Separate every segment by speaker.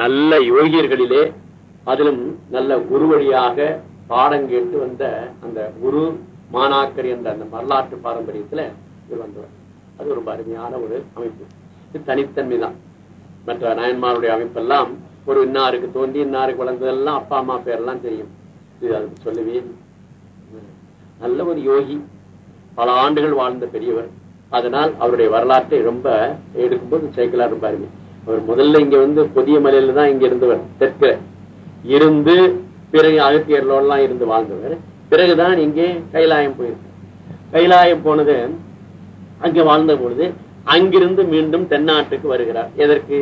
Speaker 1: நல்ல யோகியர்களிலே அதிலும் நல்ல குரு வழியாக பாடம் கேட்டு வந்த அந்த குரு மாணாக்கர் என்ற அந்த வரலாற்று பாரம்பரியத்துல இவர் வந்தவர். அது ரொம்ப அருமையான ஒரு அமைப்பு. இது தனித்தன்மை தான். மற்ற நாயன்மாருடைய அமைப்பெல்லாம் ஒரு இன்னாருக்கு தோன்றி இன்னாருக்கு வளர்ந்ததெல்லாம் அப்பா அம்மா பேரெல்லாம் தெரியும். இது அதுக்கு சொல்லவே நல்ல ஒரு யோகி. பல ஆண்டுகள் வாழ்ந்த பெரியவர். அதனால் அவருடைய வரலாற்றை ரொம்ப எடுக்கும்போது சைக்கிளா ரொம்ப அருமை. முதல்ல இங்க வந்து புதிய மலையில தான் இங்க இருந்தவர். தெற்கு இருந்து பிறகு அகத்தியர்களோடலாம் இருந்து வாழ்ந்தவர். பிறகுதான் இங்கே கைலாயம் போயிருக்கு கைலாயம் போனது அங்க வாழ்ந்த பொழுது அங்கிருந்து மீண்டும் தென்னாட்டுக்கு வருகிறார். எதற்கு?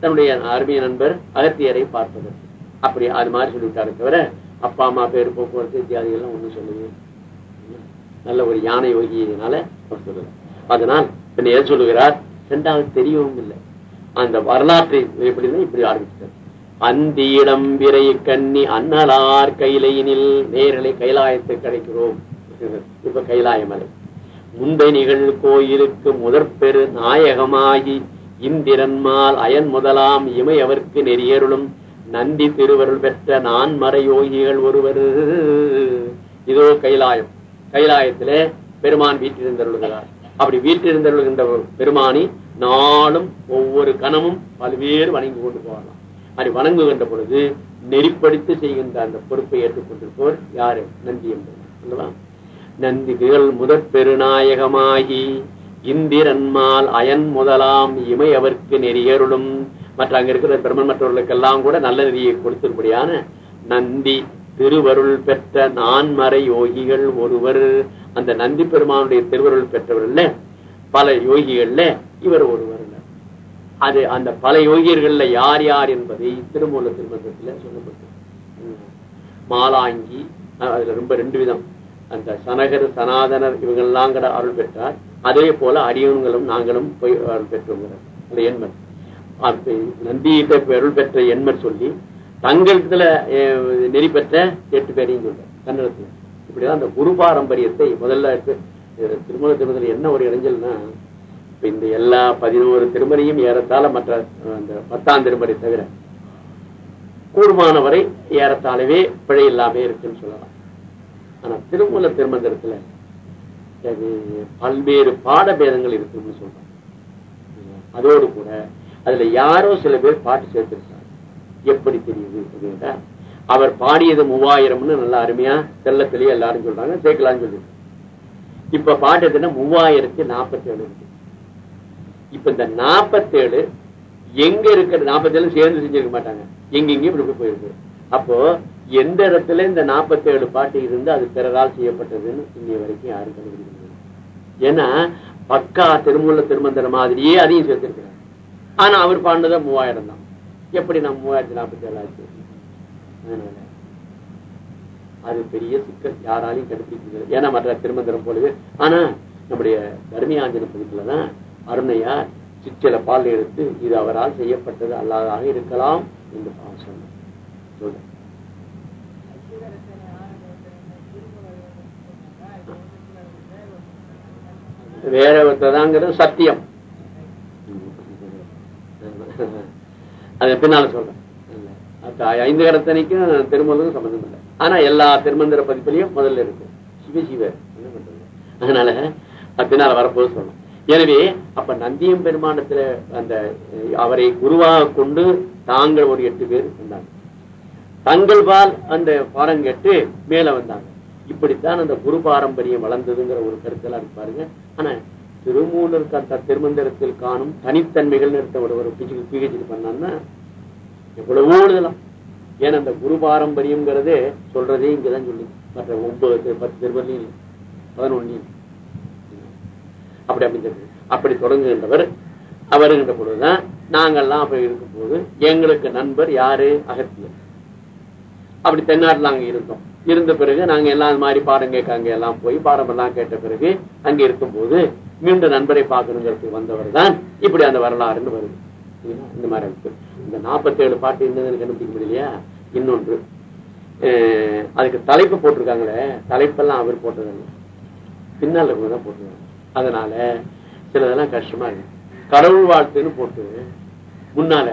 Speaker 1: தன்னுடைய அருமைய நண்பர் அகத்தியரை பார்ப்பதற்கு அப்படி அது மாதிரி சொல்லிவிட்டாரு தவிர அப்பா அம்மா பேர் போக்குவரத்து இத்தியாதி எல்லாம் சொல்லுது நல்ல ஒரு யானை யோகியதுனால அவர் சொல்லுகிறார் அதனால் எதை சொல்லுகிறார்? ரெண்டாவது தெரியவும் இல்லை. அந்த வரலாற்றை எப்படின்னா இப்படி ஆரம்பித்தது அந்த இடம் விரை கண்ணி அன்னலார் கைலையினில் நேரலை கைலாயத்தை கிடைக்கிறோம் இப்ப கைலாய மலை. முந்தை நிகழ் கோயிலுக்கு முதற்பெரு நாயகமாகி இந்திரன்மால் அயன் முதலாம் இமை அவர்க்கு நெறியருளும் நந்தி திருவருள் பெற்ற நான்மறை யோகிகள் ஒருவர். இதோ கைலாயம். கைலாயத்திலே பெருமான் வீட்டிருந்தருளுகிறார் அப்படி வீட்டில் ஒரு பெருமானி நாளும் ஒவ்வொரு கணமும் பல்வேறு வணங்கி கொண்டு போகலாம். அப்படி வணங்குகின்ற பொழுது நெறிப்படுத்தி செய்கின்ற அந்த பொறுப்பை ஏற்றுக்கொண்டிருப்பவர் யாரு? நந்தி என்பவர். அல்லவா? நந்திகள் முதற் பெருநாயகமாகி இந்திரன்மால் அயன் முதலாம் இமை அவர்க்கு நெறியருளும். மற்ற அங்க இருக்கிற பெருமன் மற்றவர்களுக்கெல்லாம் கூட நல்ல நெறியை கொடுத்திருப்படியான நந்தி திருவருள் பெற்ற நான்மறை யோகிகள் ஒருவர். அந்த நந்தி பெருமானுடைய திருவருள் பெற்றவர்கள்ல பல யோகிகள்ல இவர் ஒருவர் அது அந்த பல யோகியர்கள்ல யார் யார் என்பதை திருமூல திருமந்தத்துல சொல்லப்பட்டது. மாலாங்கி அதுல ரொம்ப ரெண்டு விதம். அந்த சனகர் சனாதனர் இவங்கெல்லாம் கூட அருள் பெற்றார். அதே போல அரியவங்களும் நாங்களும் போய் அருள் பெற்றோங்கிறார் அந்த எண்மர் நந்தியிட்ட அருள் பெற்ற எண்மர் சொல்லி தங்களிடத்துல நெறி பெற்ற எட்டு பேரையும் சொல்றார். கன்னடத்துல. இப்படிதான் அந்த குரு பாரம்பரியத்தை முதல்ல திருமண திருமணத்தில் என்ன ஒரு இடைஞ்சல்னா இப்ப இந்த எல்லா பதினோரு திருமறையும் ஏறத்தாழ மற்ற அந்த பத்தாம் திருமணி தவிர கூடுமானவரை ஏறத்தாழவே பிழை இல்லாமே இருக்குன்னு சொல்லலாம். ஆனா திருமூல திருமந்திரத்துல அது பல்வேறு பாடபேதங்கள் இருக்குன்னு சொல்றோம். அதோடு கூட அதுல யாரோ சில பேர் பாட்டு சேர்த்திருக்காங்க. எப்படி தெரியுது அப்படின்னா அவர் பாடியது மூவாயிரம்னு நல்லா அருமையா செல்லத்திலேயே எல்லாரும் சொல்றாங்க சேர்க்கலாம்னு சொல்லி இப்ப பாடுறதுன்னா மூவாயிரத்தி நாற்பத்தி ஏழு இருக்கு. இப்ப இந்த நாற்பத்தேழு எங்க இருக்கிற நாற்பத்தேழு சேர்ந்து செஞ்சிருக்க மாட்டாங்க. எங்கெங்கயும் இப்படி போயிருக்கு. அப்போ எந்த இடத்துல இந்த நாற்பத்தேழு பாட்டு இருந்து அது பிறரால் செய்யப்பட்டதுன்னு இன்னைய வரைக்கும் யாரும் கண்டுபிடிக்க ஏன்னா பக்கா திருமூல திருமந்திர மாதிரியே அதையும் சேர்த்திருக்கிறார். ஆனா அவர் பாண்டதான் மூவாயிரம் தான். எப்படி நான் மூவாயிரத்தி நாற்பத்தி ஏழு ஆச்சு? அதனால அது பெரிய சிக்கல். யாராலையும் கண்டுபிடிக்க ஏன்னா மற்ற திருமந்திரம் போலவே ஆனா நம்முடைய தர்மியாஞ்சன பதிப்புலதான் அருணையார் சிற்சில பால் எடுத்து இது அவரால் செய்யப்பட்டது அல்லாதாக இருக்கலாம் என்று சொன்னார். சொல்றேன். வேற ஒருத்ததாங்கிறது சத்தியம். அது பின்னால சொல்றேன். ஐந்து கடத்தனைக்கும் திருமலுக்கும் சம்பந்தம் இல்லை. ஆனா எல்லா திருமந்திர பதிப்புலையும் முதல்ல இருக்கு. சிவசிவ என்ன பண்றது? அதனால அது பின்னால வரப்போது சொல்லணும். எனவே அப்ப நந்தியம் பெருமானத்துல அந்த அவரை குருவாக கொண்டு தாங்கள் ஒரு எட்டு பேர் வந்தாங்க. தங்கள் பால் அந்த பாடம் கேட்டு மேல வந்தாங்க. இப்படித்தான் அந்த குரு பாரம்பரியம் வளர்ந்ததுங்கிற ஒரு கருத்தெல்லாம் இருப்பாருங்க ஆனா திருமூலர் அந்த திருமந்திரத்தில் காணும் தனித்தன்மைகள் நிறுத்த ஒரு ஒரு பிஹெச்டி பண்ணான்னா எவ்வளவோ எழுதலாம். ஏன்னா அந்த குரு பாரம்பரியம்ங்கிறதே சொல்றதே இங்கதான் சொல்லி மற்ற ஒன்பது பத்து திருவள்ளியும் பதினொன்னையும் அப்படி அமைந்தது அப்படி தொடங்குகின்றவர். அவருங்கிற பொழுதுதான் நாங்கள்லாம் அப்படி இருக்கும் போது எங்களுக்கு நண்பர் யாரு? அகத்தியர். அப்படி தென்னாட்டுல அங்க இருந்தோம். இருந்த பிறகு நாங்க எல்லாம் அது மாதிரி பாடம் கேட்க அங்க எல்லாம் போய் பாடம் எல்லாம் கேட்ட பிறகு அங்க இருக்கும்போது மீண்டும் நண்பரை பார்க்கணுங்கிறதுக்கு வந்தவர் தான் இப்படி அந்த வரலாறுன்னு வருது. இந்த மாதிரி இந்த இந்த நாற்பத்தேழு பாட்டு என்னதுன்னு கண்டுபிடிக்க முடியலையா? இன்னொன்று. அதுக்கு தலைப்பு போட்டிருக்காங்களே தலைப்பெல்லாம் அவர் போட்டதில்லை. பின்னால் இருக்கவங்க போட்டிருக்காங்க. அதனால சிலதெல்லாம் கஷ்டமா இருக்கு. கடவுள் வாழ்த்துன்னு போட்டு முன்னால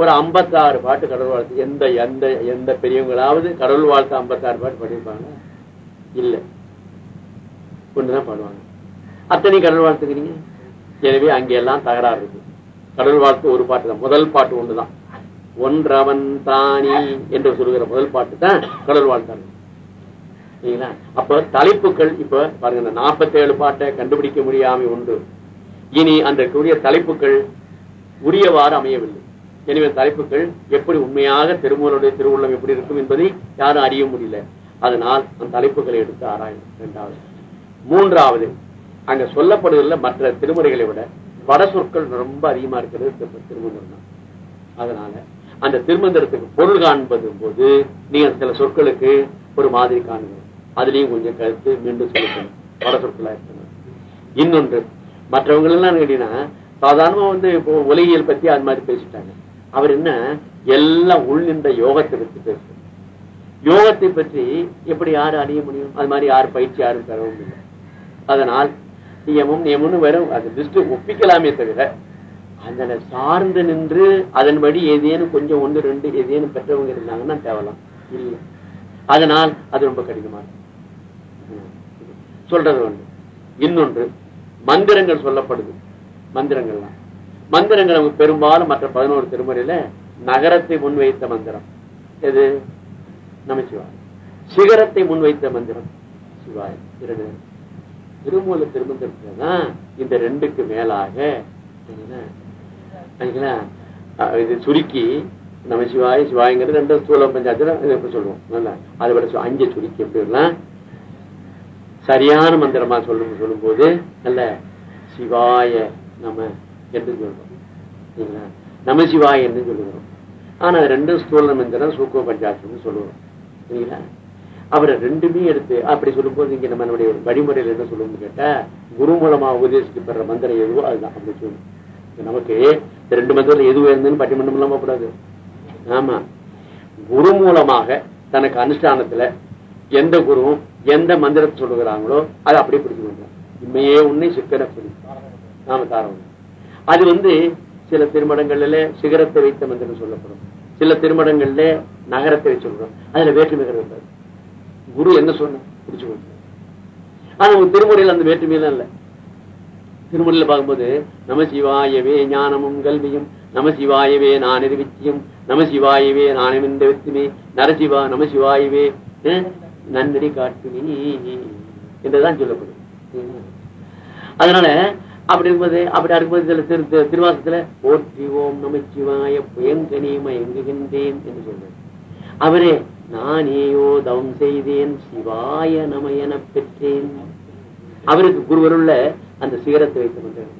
Speaker 1: ஒரு ஐம்பத்தாறு பாட்டு கடவுள் வாழ்த்து. எந்த எந்த எந்த பெரியவங்களாவது கடவுள் வாழ்த்து ஐம்பத்தாறு பாட்டு படிப்பாங்க இல்ல. ஒண்ணுதான் பாடுவாங்க. அத்தனை கடவுள் வாழ்த்துக்கிறீங்க? எனவே அங்க எல்லாம் தகராறு இருக்கு. கடல் வாழ்த்து ஒரு பாட்டு தான். முதல் பாட்டு ஒன்றுதான் ஒன்றவன் தானி என்று சொல்லுகிற முதல் பாட்டு தான் கடல் வாழ்த்தாங்க சரிங்களா? அப்ப தலைப்புகள் இப்ப பாருங்க இந்த நாற்பத்தி ஏழு பாட்டை கண்டுபிடிக்க முடியாம உண்டு. இனி அன்றைக்குரிய தலைப்புகள் உரியவாறு அமையவில்லை. எனவே தலைப்புகள் எப்படி உண்மையாக திருமூலருடைய திருவுள்ளம் எப்படி இருக்கும் என்பதை யாரும் அறிய முடியல. அதனால் அந்த தலைப்புகளை எடுத்து ஆராயணும் இரண்டாவது மூன்றாவது அங்க சொல்லப்படுவதில் மற்ற திருமுறைகளை விட பட சொற்கள் ரொம்ப அதிகமா இருக்கிறது திருமந்திரம் தான் அதனால அந்த திருமந்திரத்துக்கு பொருள் காண்பது போது நீங்க சில சொற்களுக்கு ஒரு மாதிரி காணுங்க. அதுலயும் கொஞ்சம் கருத்து மீண்டும் சொல்லணும் பட சொற்களா இருக்கணும் இன்னொன்று மற்றவங்க எல்லாம் கேட்டீங்கன்னா சாதாரணமா வந்து இப்போ உலகியல் பத்தி அது மாதிரி பேசிட்டாங்க. அவர் என்ன? எல்லாம் உள் நின்ற யோகத்தை பற்றி பேசுறாரு. யோகத்தை பற்றி எப்படி யாரு அறிய முடியும்? அது மாதிரி யார் பயிற்சி யாரும் தரவும் இல்லை. அதனால் நியமம் நியமம்னு வரும் அது திருஷ்டி ஒப்பிக்கலாமே தவிர அதனை சார்ந்து நின்று அதன்படி ஏதேனும் கொஞ்சம் ஒன்று ரெண்டு ஏதேனும் பெற்றவங்க இருந்தாங்கன்னா தேவலாம். இல்லை. அதனால் அது ரொம்ப கடினமா சொல்றது ஒன்று. இன்னொன்று மந்திரங்கள் சொல்லப்படுது. மந்திரங்கள்லாம். மந்திரங்கள் அவங்க பெரும்பாலும் மற்ற பதினோரு திருமுறையில நகரத்தை முன்வைத்த மந்திரம். எது? நமச்சிவாய் சிகரத்தை முன்வைத்த மந்திரம். சிவாய் இரண்டு திருமூல திருமந்திரத்துல இந்த ரெண்டுக்கு மேலாக சரிங்களா? இது சுருக்கி நம்ம சிவாய சிவாயங்கிறது ரெண்டு ஸ்தூல பஞ்சாயத்துல எப்படி சொல்லுவோம்? அதை விட அஞ்சு சுருக்கி எப்படி எல்லாம் சரியான மந்திரமா சொல்லும் சொல்லும் போது நல்ல சிவாய நம்ம என்று சொல்றோம். சரிங்களா? நம சிவாய என்று சொல்லுகிறோம். ஆனா ரெண்டும் ஸ்தூல மந்திரம் சூக்குவ பஞ்சாயத்துன்னு சொல்லுவோம் சரிங்களா? அவரை ரெண்டுமே எடுத்து அப்படி சொல்லும்போது இங்க நம்மளுடைய வழிமுறையில் என்ன சொல்லணும்னு கேட்டா குரு மூலமா உபதேசிக்கப்படுற மந்திரம் எதுவோ அதுதான் அப்படி சொல்லணும் நமக்கு இந்த ரெண்டு மந்திரத்துல எது உயர்ந்ததுன்னு பட்டிமன்றம் இல்லாம கூடாது ஆமா. குரு மூலமாக தனக்கு அனுஷ்டானத்துல எந்த குருவும் எந்த மந்திரத்தை சொல்லுகிறாங்களோ அதை அப்படியே பிடிச்சு கொண்டார் உண்மையே உன்னை சிக்கன புரி நாம தாரவங்க அது வந்து சில திருமணங்கள்ல சிகரத்தை வைத்த மந்திரம் சொல்லப்படும். சில திருமணங்கள்ல நகரத்தை வச்சு சொல்றோம். அதுல வேற்றுமைகள் இருக்காது. குரு என்ன சொன்ன? பிடிச்சு ஆனா உங்க திருமுறையில் அந்த வேற்றுமையெல்லாம் இல்ல. திருமுறையில பார்க்கும்போது நம சிவாயவே ஞானமும் கல்வியும் நம சிவாயவே நான் வித்தியம் நம சிவாயவே நானும் இந்த வித்துமே நரசிவா நம சிவாயவே நன்னடி காட்டுமே என்றுதான் சொல்லப்படும். அதனால அப்படி இருக்கும்போது அப்படி இருக்கும்போது சில திரு திருவாசத்துல ஓற்றி ஓம் நமச்சிவாய புயங்கனி மயங்குகின்றேன் என்று சொல்றேன் அவரே நானேயோ தவம் செய்தேன் சிவாய நம எனப் பெற்றேன் அவருக்கு குருவருள்ள அந்த சிகரத்தை வைத்து கொண்டார்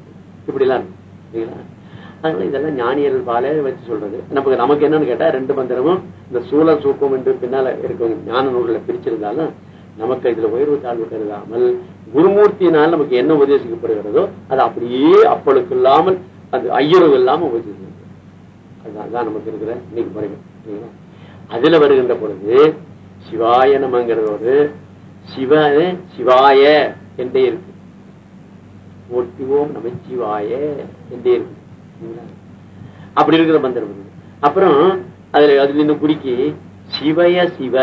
Speaker 1: இப்படி எல்லாம் சரிங்களா? அதனால இதெல்லாம் ஞானியர்கள் பால வச்சு சொல்றது நமக்கு நமக்கு என்னன்னு கேட்டா ரெண்டு மந்திரமும் இந்த சூழ சூக்கம் என்று பின்னால இருக்கவங்க ஞான நூல்களை பிரிச்சிருந்தாலும் நமக்கு இதுல உயர்வு தாழ்வு கருதாமல் குருமூர்த்தியினால் நமக்கு என்ன உபதேசிக்கப்படுகிறதோ அது அப்படியே அப்பளுக்கு இல்லாமல் அது ஐயரவு இல்லாம உபதேசிக்கிறது அதுதான் நமக்கு இருக்கிற இன்னைக்கு முறைகள் சரிங்களா? அதுல வருகின்ற பொழுது சிவாய நமங்கிறதோடு சிவ சிவாய என்றே இருக்கு. போற்றுவோம் நமச்சிவாய என்றே இருக்கு. அப்படி இருக்கிற மந்திரம் அப்புறம் அதுல அதுல இன்னும் குடிக்கி சிவய சிவ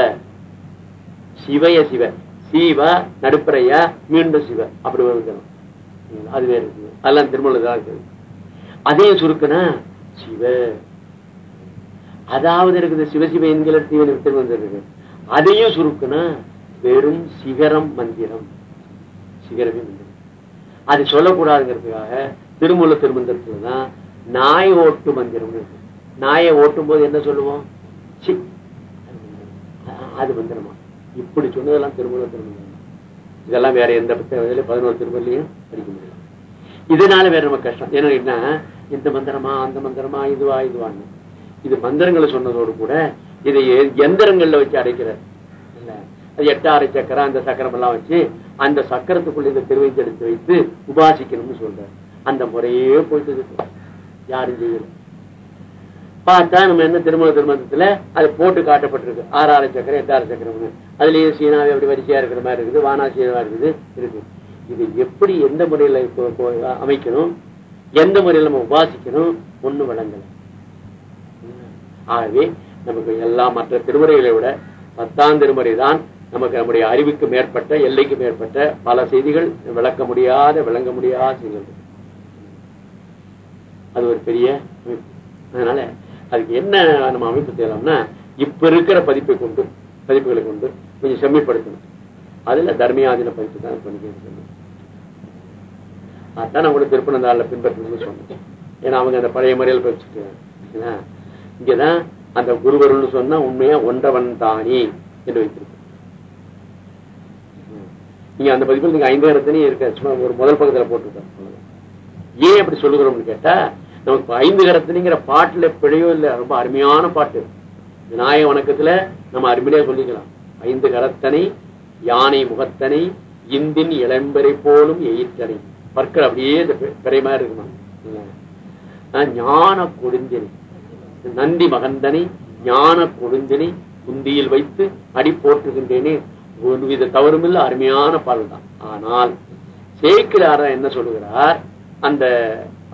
Speaker 1: சிவய சிவ சிவ நடுப்பறைய மீண்டும் சிவ அப்படி வருகிறோம் அது இருக்கு. அதெல்லாம் அதெல்லாம் திருமணம் இருக்குது அதே சுருக்கன சிவ அதாவது இருக்குது சிவசிவ என்கிற தீவன விட்டு வந்திருக்கு அதையும் சுருக்குனா வெறும் சிகரம் மந்திரம். சிகரமே மந்திரம். அது சொல்லக்கூடாதுங்கிறதுக்காக திருமூல திருமந்திரத்துல தான் நாய் ஓட்டு மந்திரம் இருக்கு. நாயை ஓட்டும் போது என்ன சொல்லுவோம்? சி. அது மந்திரமா? இப்படி சொன்னதெல்லாம் திருமூல திருமந்திரம். இதெல்லாம் வேற எந்த புத்தகத்திலும் பதினோரு திருமலையும் படிக்க முடியும். இதனால வேற நம்ம கஷ்டம். ஏன்னா இந்த மந்திரமா அந்த மந்திரமா இதுவா இதுவான்னு. இது மந்திரங்களை சொன்னதோடு கூட இதை எந்திரங்கள்ல வச்சு அடைக்கிறார். இல்ல அது எட்டாறு சக்கரம் அந்த சக்கரம் எல்லாம் வச்சு அந்த சக்கரத்துக்குள்ள இந்த திருவைத்து எடுத்து வைத்து உபாசிக்கணும்னு சொல்றாரு. அந்த முறையே போயிட்டு இருக்கு. யாரும் செய்யல. பார்த்தா நம்ம என்ன திருமண திருமணத்துல அது போட்டு காட்டப்பட்டிருக்கு. ஆறாறு சக்கரம் எட்டாறு சக்கரம்னு. அதுலயே சீனாவே அப்படி வரிசையா இருக்கிற மாதிரி இருக்குது வானாசீனமா இருக்குது இருக்கு இது எப்படி எந்த முறையில அமைக்கணும்? எந்த முறையில நம்ம உபாசிக்கணும்? ஒண்ணு வழங்கல ஆகவே நமக்கு எல்லா மற்ற திருமுறைகளை விட பத்தாம் திருமுறை தான் நமக்கு நம்முடைய அறிவுக்கு மேற்பட்ட எல்லைக்கு மேற்பட்ட பல செய்திகள் விளக்க முடியாத விளங்க முடியாத செய்திகள். அது ஒரு பெரிய அமைப்பு. அதனால அதுக்கு என்ன நம்ம அமைப்பு செய்யலாம்னா இப்ப இருக்கிற பதிப்பை கொண்டு பதிப்புகளை கொண்டு கொஞ்சம் செம்மைப்படுத்தணும். அதுல தர்மியாதீன பதிப்பு தான் பண்ணிக்க அதான் நம்மளுக்கு கூட பின்பற்றணும்னு சொன்னேன். ஏன்னா அவங்க அந்த பழைய முறையில் வச்சுட்டு இங்கதான் அந்த குருவருள் சொன்னா உண்மையா ஒன்றவன் தானே என்று வைத்திருக்க நீங்க அந்த பதிப்பில் நீங்க ஐம்பதாயிரத்தினே இருக்க சும்மா ஒரு முதல் பக்கத்துல போட்டுருக்க ஏன் அப்படி சொல்லுகிறோம்னு கேட்டா நமக்கு ஐந்து கரத்தினிங்கிற பாட்டுல பிழையோ இல்ல ரொம்ப அருமையான பாட்டு. விநாயக வணக்கத்துல நம்ம அருமையா சொல்லிக்கலாம். ஐந்து கரத்தனை யானை முகத்தனை இந்தின் இளம்பெறை போலும் எயிற்றனை. பற்கள் அப்படியே இந்த பிறை மாதிரி இருக்குமா? ஆஹ் ஞான கொடுந்தினை நந்தி மகந்தனை ஞான கொழுந்தினை குந்தியில் வைத்து அடி போட்டுகின்றேனே ஒருவித தவறுமில்ல அருமையான பாடல் தான் ஆனால் சேக்கிராரா என்ன சொல்லுகிறார்? அந்த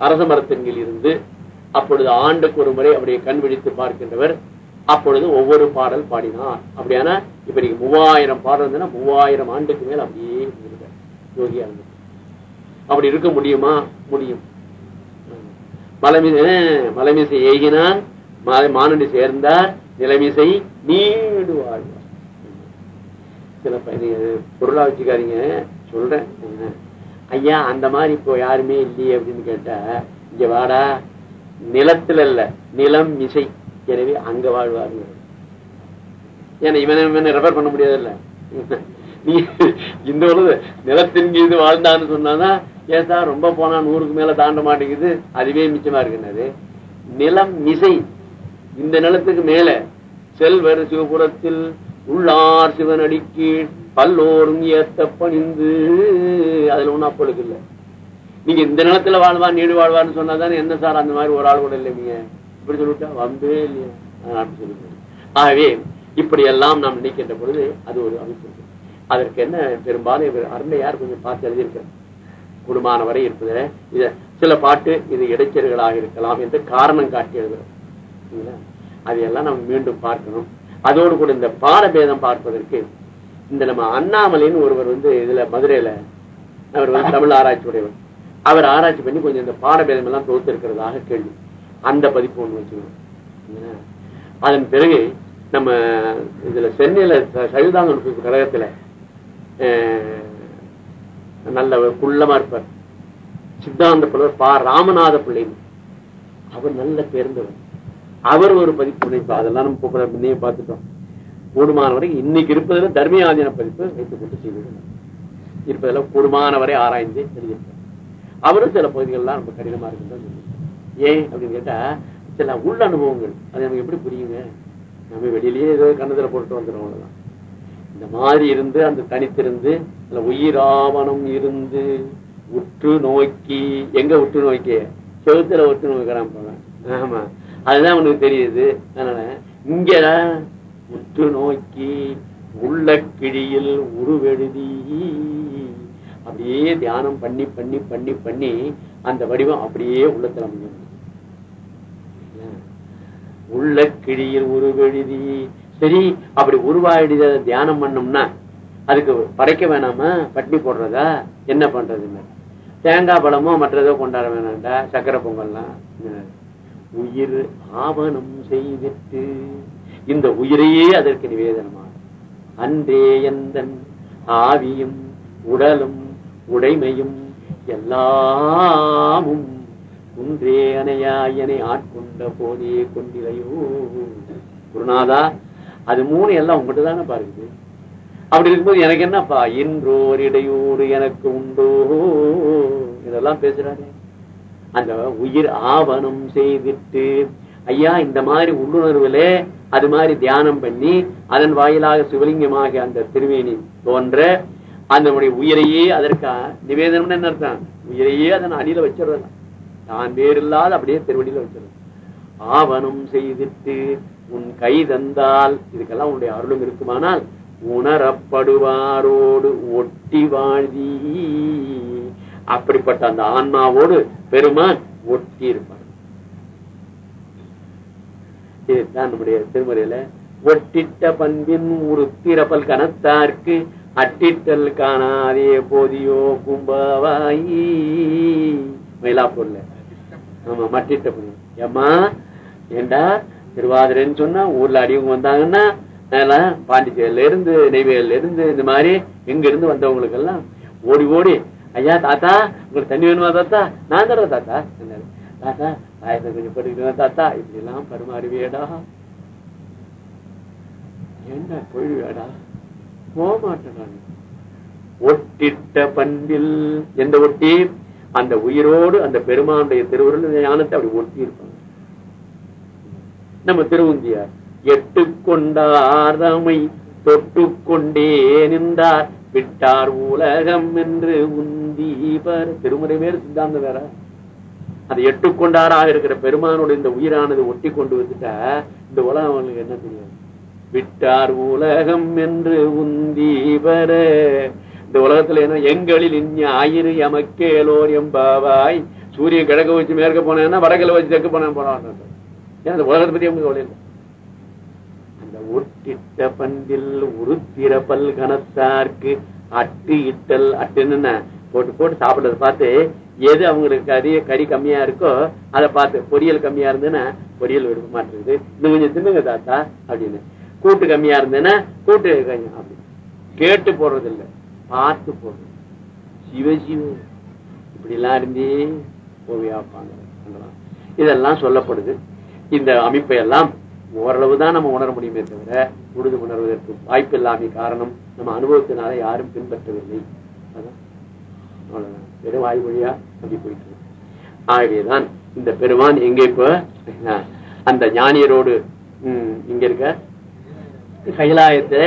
Speaker 1: அரச மரத்தின் இருந்து அப்பொழுது ஆண்டுக்கு ஒரு முறை அப்படியே கண் விழித்து பார்க்கின்றவர். அப்பொழுது ஒவ்வொரு பாடல் பாடினார். அப்படியான இப்ப நீங்க மூவாயிரம் பாடல் இருந்ததுன்னா மூவாயிரம் ஆண்டுக்கு மேல் அப்படியே இருக்கார் யோகியா இருந்தது அப்படி இருக்க முடியுமா? முடியும். மலமிசை மலமிசை ஏகினான். மானடி சேர்ந்தார் நிலைமிசை நீடு வாழ்வார் சில பையனுங்க பொருளா சொல்றேன். என்ன. ஐயா அந்த மாதிரி இப்போ யாருமே இல்லையே அப்படின்னு கேட்டா இங்க வாடா நிலத்துல இல்ல நிலம் இசை. எனவே அங்க வாழ்வாருங்க. ஏன்னா இவனை இவனை ரெஃபர் பண்ண முடியாதுல்ல. நீ இந்த ஒரு நிலத்தின் மீது வாழ்ந்தான்னு சொன்னாதான் ஏன் சார் ரொம்ப போனா நூறுக்கு மேல தாண்ட மாட்டேங்குது. அதுவே மிச்சமா இருக்குன்னாரு. நிலம் இசை இந்த நிலத்துக்கு மேல செல்வர் சிவபுரத்தில் உள்ளார் சிவனடிக்கு பல்லோரும் ஏத்த பணிந்து. அதுல ஒண்ணும் அப்பளுக்கு இல்ல. நீங்க இந்த நிலத்துல வாழ்வா நீடு வாழ்வான்னு சொன்னாதானே என்ன சார் அந்த மாதிரி ஒரு ஆள் கூட இல்லைங்க இப்படி சொல்லிட்டா வந்தே இல்லையா. ஆஹ் ஆகவே இப்படி எல்லாம் நாம் நினைக்கின்ற பொழுது அது ஒரு அமைப்பு அதற்கு என்ன பெரும்பாலும் இவர் அருமையார் கொஞ்சம் பார்த்து எழுதியிருக்கிறார். குடும்பமான வரை இருப்பது இத சில பாட்டு இது இடைச்சல்களாக இருக்கலாம் என்று காரணம் காட்டி எழுதுறோம் அதையெல்லாம் நம்ம மீண்டும் பார்க்கணும். அதோடு கூட இந்த பாடபேதம் பார்ப்பதற்கு இந்த நம்ம அண்ணாமலைன்னு ஒருவர் வந்து இதுல மதுரையில அவர் வந்து தமிழ் ஆராய்ச்சி உடையவர் அவர் ஆராய்ச்சி பண்ணி கொஞ்சம் இந்த பாடபேதம் எல்லாம் தொகுத்து இருக்கிறதாக கேள்வி. அந்த பதிப்பு ஒண்ணு வச்சுக்கணும். அதன் பிறகு நம்ம இதுல சென்னையில சைதாங்கன் கழகத்துல நல்ல ஒரு குள்ளமா இருப்பார். சித்தாந்த புலவர் பா. ராமநாத பிள்ளைன்னு அவர் நல்ல பேர்ந்தவர். அவர் ஒரு பதிப்பு நினைப்பு அதெல்லாம் நம்ம போக்குற முன்னையே பார்த்துட்டோம். கூடுமான வரை இன்னைக்கு இருப்பதில் தர்மியாதீன பதிப்பு வைத்துக் கொண்டு செய்வது. இருப்பதில் கூடுமான வரை ஆராய்ந்து எழுதியிருக்கார் அவரும் சில பகுதிகள்லாம் ரொம்ப கடினமா இருக்குன்னு ஏன் அப்படின்னு கேட்டா சில உள்ள அனுபவங்கள். அது நமக்கு எப்படி புரியுங்க? நம்ம வெளியிலேயே ஏதோ கண்ணத்துல போட்டு வந்துடுறோம் இந்த மாதிரி இருந்து அந்த தனித்திருந்து உயிர் உயிராவணம் இருந்து உற்று நோக்கி எங்க உற்று நோக்கி செவுத்துல உற்று நோக்கிறான் போவேன் ஆமா. அதுதான் உனக்கு தெரியுது. அதனால இங்க உற்று நோக்கி உள்ள கிழியில் உருவெழுதி. அப்படியே தியானம் பண்ணி பண்ணி பண்ணி பண்ணி அந்த வடிவம் அப்படியே உள்ளத்துல முடியும் உள்ள கிழியில் உருவெழுதி. சரி அப்படி உருவாயிடுத தியானம் பண்ணோம்னா அதுக்கு படைக்க வேணாமா? பட்னி போடுறதா? என்ன பண்றதுன்னு. தேங்காய் பழமோ மற்றதோ கொண்டாட வேணாம்டா சக்கரை பொங்கல்லாம். உயிர் ஆவணம் செய்துட்டு இந்த உயிரையே அதற்கு நிவேதனமா அன்றே எந்த ஆவியும் உடலும் உடைமையும் எல்லாமும் குன்றே அணையாயனை ஆட்கொண்ட போதே கொண்டிலையோ. குருநாதா அது மூணு எல்லாம் உங்கள்கிட்ட தானே பாருங்க. அப்படி இருக்கும்போது எனக்கு என்னப்பா? இன்றோர் இடையூறு எனக்கு உண்டோ? இதெல்லாம் பேசுறாரு. அந்த உயிர் ஆவணம் செய்துட்டு ஐயா இந்த மாதிரி உள்ளுணர்வுல அது மாதிரி தியானம் பண்ணி அதன் வாயிலாக சிவலிங்கமாக அந்த திருவேணி தோன்ற அந்த உயிரையே அதற்கு நிவேதனம் என்ன அர்த்தம்? உயிரையே அதன் அடியில நான் தான் வேறில்லாத அப்படியே திருவடியில வச்சிடறது ஆவணம் செய்துட்டு உன் கை தந்தால் இதுக்கெல்லாம் உன்னுடைய அருளும் இருக்குமானால் உணரப்படுவாரோடு ஒட்டி வாழ்வீ. அப்படிப்பட்ட அந்த ஆன்மாவோடு பெருமான் ஒட்டி இருப்பார் இதுதான் நம்முடைய திருமுறையில ஒட்டிட்ட பண்பின் உருத்திரப்பல் கனத்தார்க்கு அட்டிட்டல் காணாதே போதியோ கும்பவாயி. மயிலாப்பூர்ல. ஆமா மட்டிட்ட பண்பு. ஏமா ஏண்டா திருவாதிரைன்னு சொன்னா ஊர்ல அடிவங்க வந்தாங்கன்னா பாண்டிச்சேரியில இருந்து நெய்வேலியில இருந்து இந்த மாதிரி எங்க இருந்து வந்தவங்களுக்கு எல்லாம் ஓடி ஓடி ஐயா தாத்தா உங்களுக்கு தண்ணி வேணுமா தாத்தா? நான் தரேன் தாத்தா தாத்தா ஆயிரத்தி கொஞ்சம் போட்டுக்கிட்டு தாத்தா. இப்படி எல்லாம் பரிமாறுவியடா. என்ன பொழுவேடா போக மாட்டேன் ஒட்டிட்ட பண்பில் எந்த ஒட்டி? அந்த உயிரோடு அந்த பெருமானுடைய திருவுருள் ஞானத்தை அப்படி ஒட்டி இருப்பாங்க நம்ம திருவுந்தியார் எட்டு கொண்டார் தமை தொட்டு கொண்டே நின்றார். விட்டார் உலகம் என்று உன் பர் திருமுறை வேறு சித்தாந்தம் வேற. அதை எட்டு இருக்கிற பெருமானோட இந்த உயிரானது ஒட்டி கொண்டு வந்துட்டா இந்த உலகம் அவங்களுக்கு என்ன தெரியாது விட்டார் உலகம் என்று உந்தி இந்த உலகத்துல என்ன எங்களில் இனி ஆயிரு எமக்கேலோர் எம்பாவாய். சூரிய கிழக்க வச்சு மேற்க போனேன்னா வடக்கில் வச்சு தெற்கு போனேன் போனான் ஏன் அந்த உலகத்தை பத்தி அவங்க கவலை இல்லை? அந்த ஒட்டிட்ட பந்தில் உருத்திர பல்கணத்தார்க்கு அட்டு இட்டல் அட்டுன்னு என்ன? போட்டு போட்டு சாப்பிடுறத பார்த்து எது அவங்களுக்கு அதிக கறி கம்மியா இருக்கோ அதை பார்த்து பொரியல் கம்மியா இருந்ததுன்னா பொரியல் விரும்ப மாட்டேங்குது. இன்னும் கொஞ்சம் தின்னுங்க தாத்தா அப்படின்னு. கூட்டு கம்மியா இருந்ததுன்னா கூட்டு கொஞ்சம் அப்படி. கேட்டு போடுறது இல்ல பார்த்து போடுறது. சிவ சிவ. இப்படி எல்லாம் இருந்தே ஓவியாப்பாங்க இதெல்லாம் சொல்லப்படுது. இந்த அமைப்பை எல்லாம் ஓரளவுதான் நம்ம உணர முடியுமே தவிர உழுது உணர்வதற்கு வாய்ப்பு இல்லாமை காரணம் நம்ம அனுபவத்தினால யாரும் பின்பற்றவில்லை. அதான். அவ்வளவுதான் வெறும் வாய் வழியா அப்படி போயிட்டு ஆகவேதான் இந்த பெருமான் எங்க இப்ப? அந்த ஞானியரோடு இங்க இருக்க? கைலாயத்தை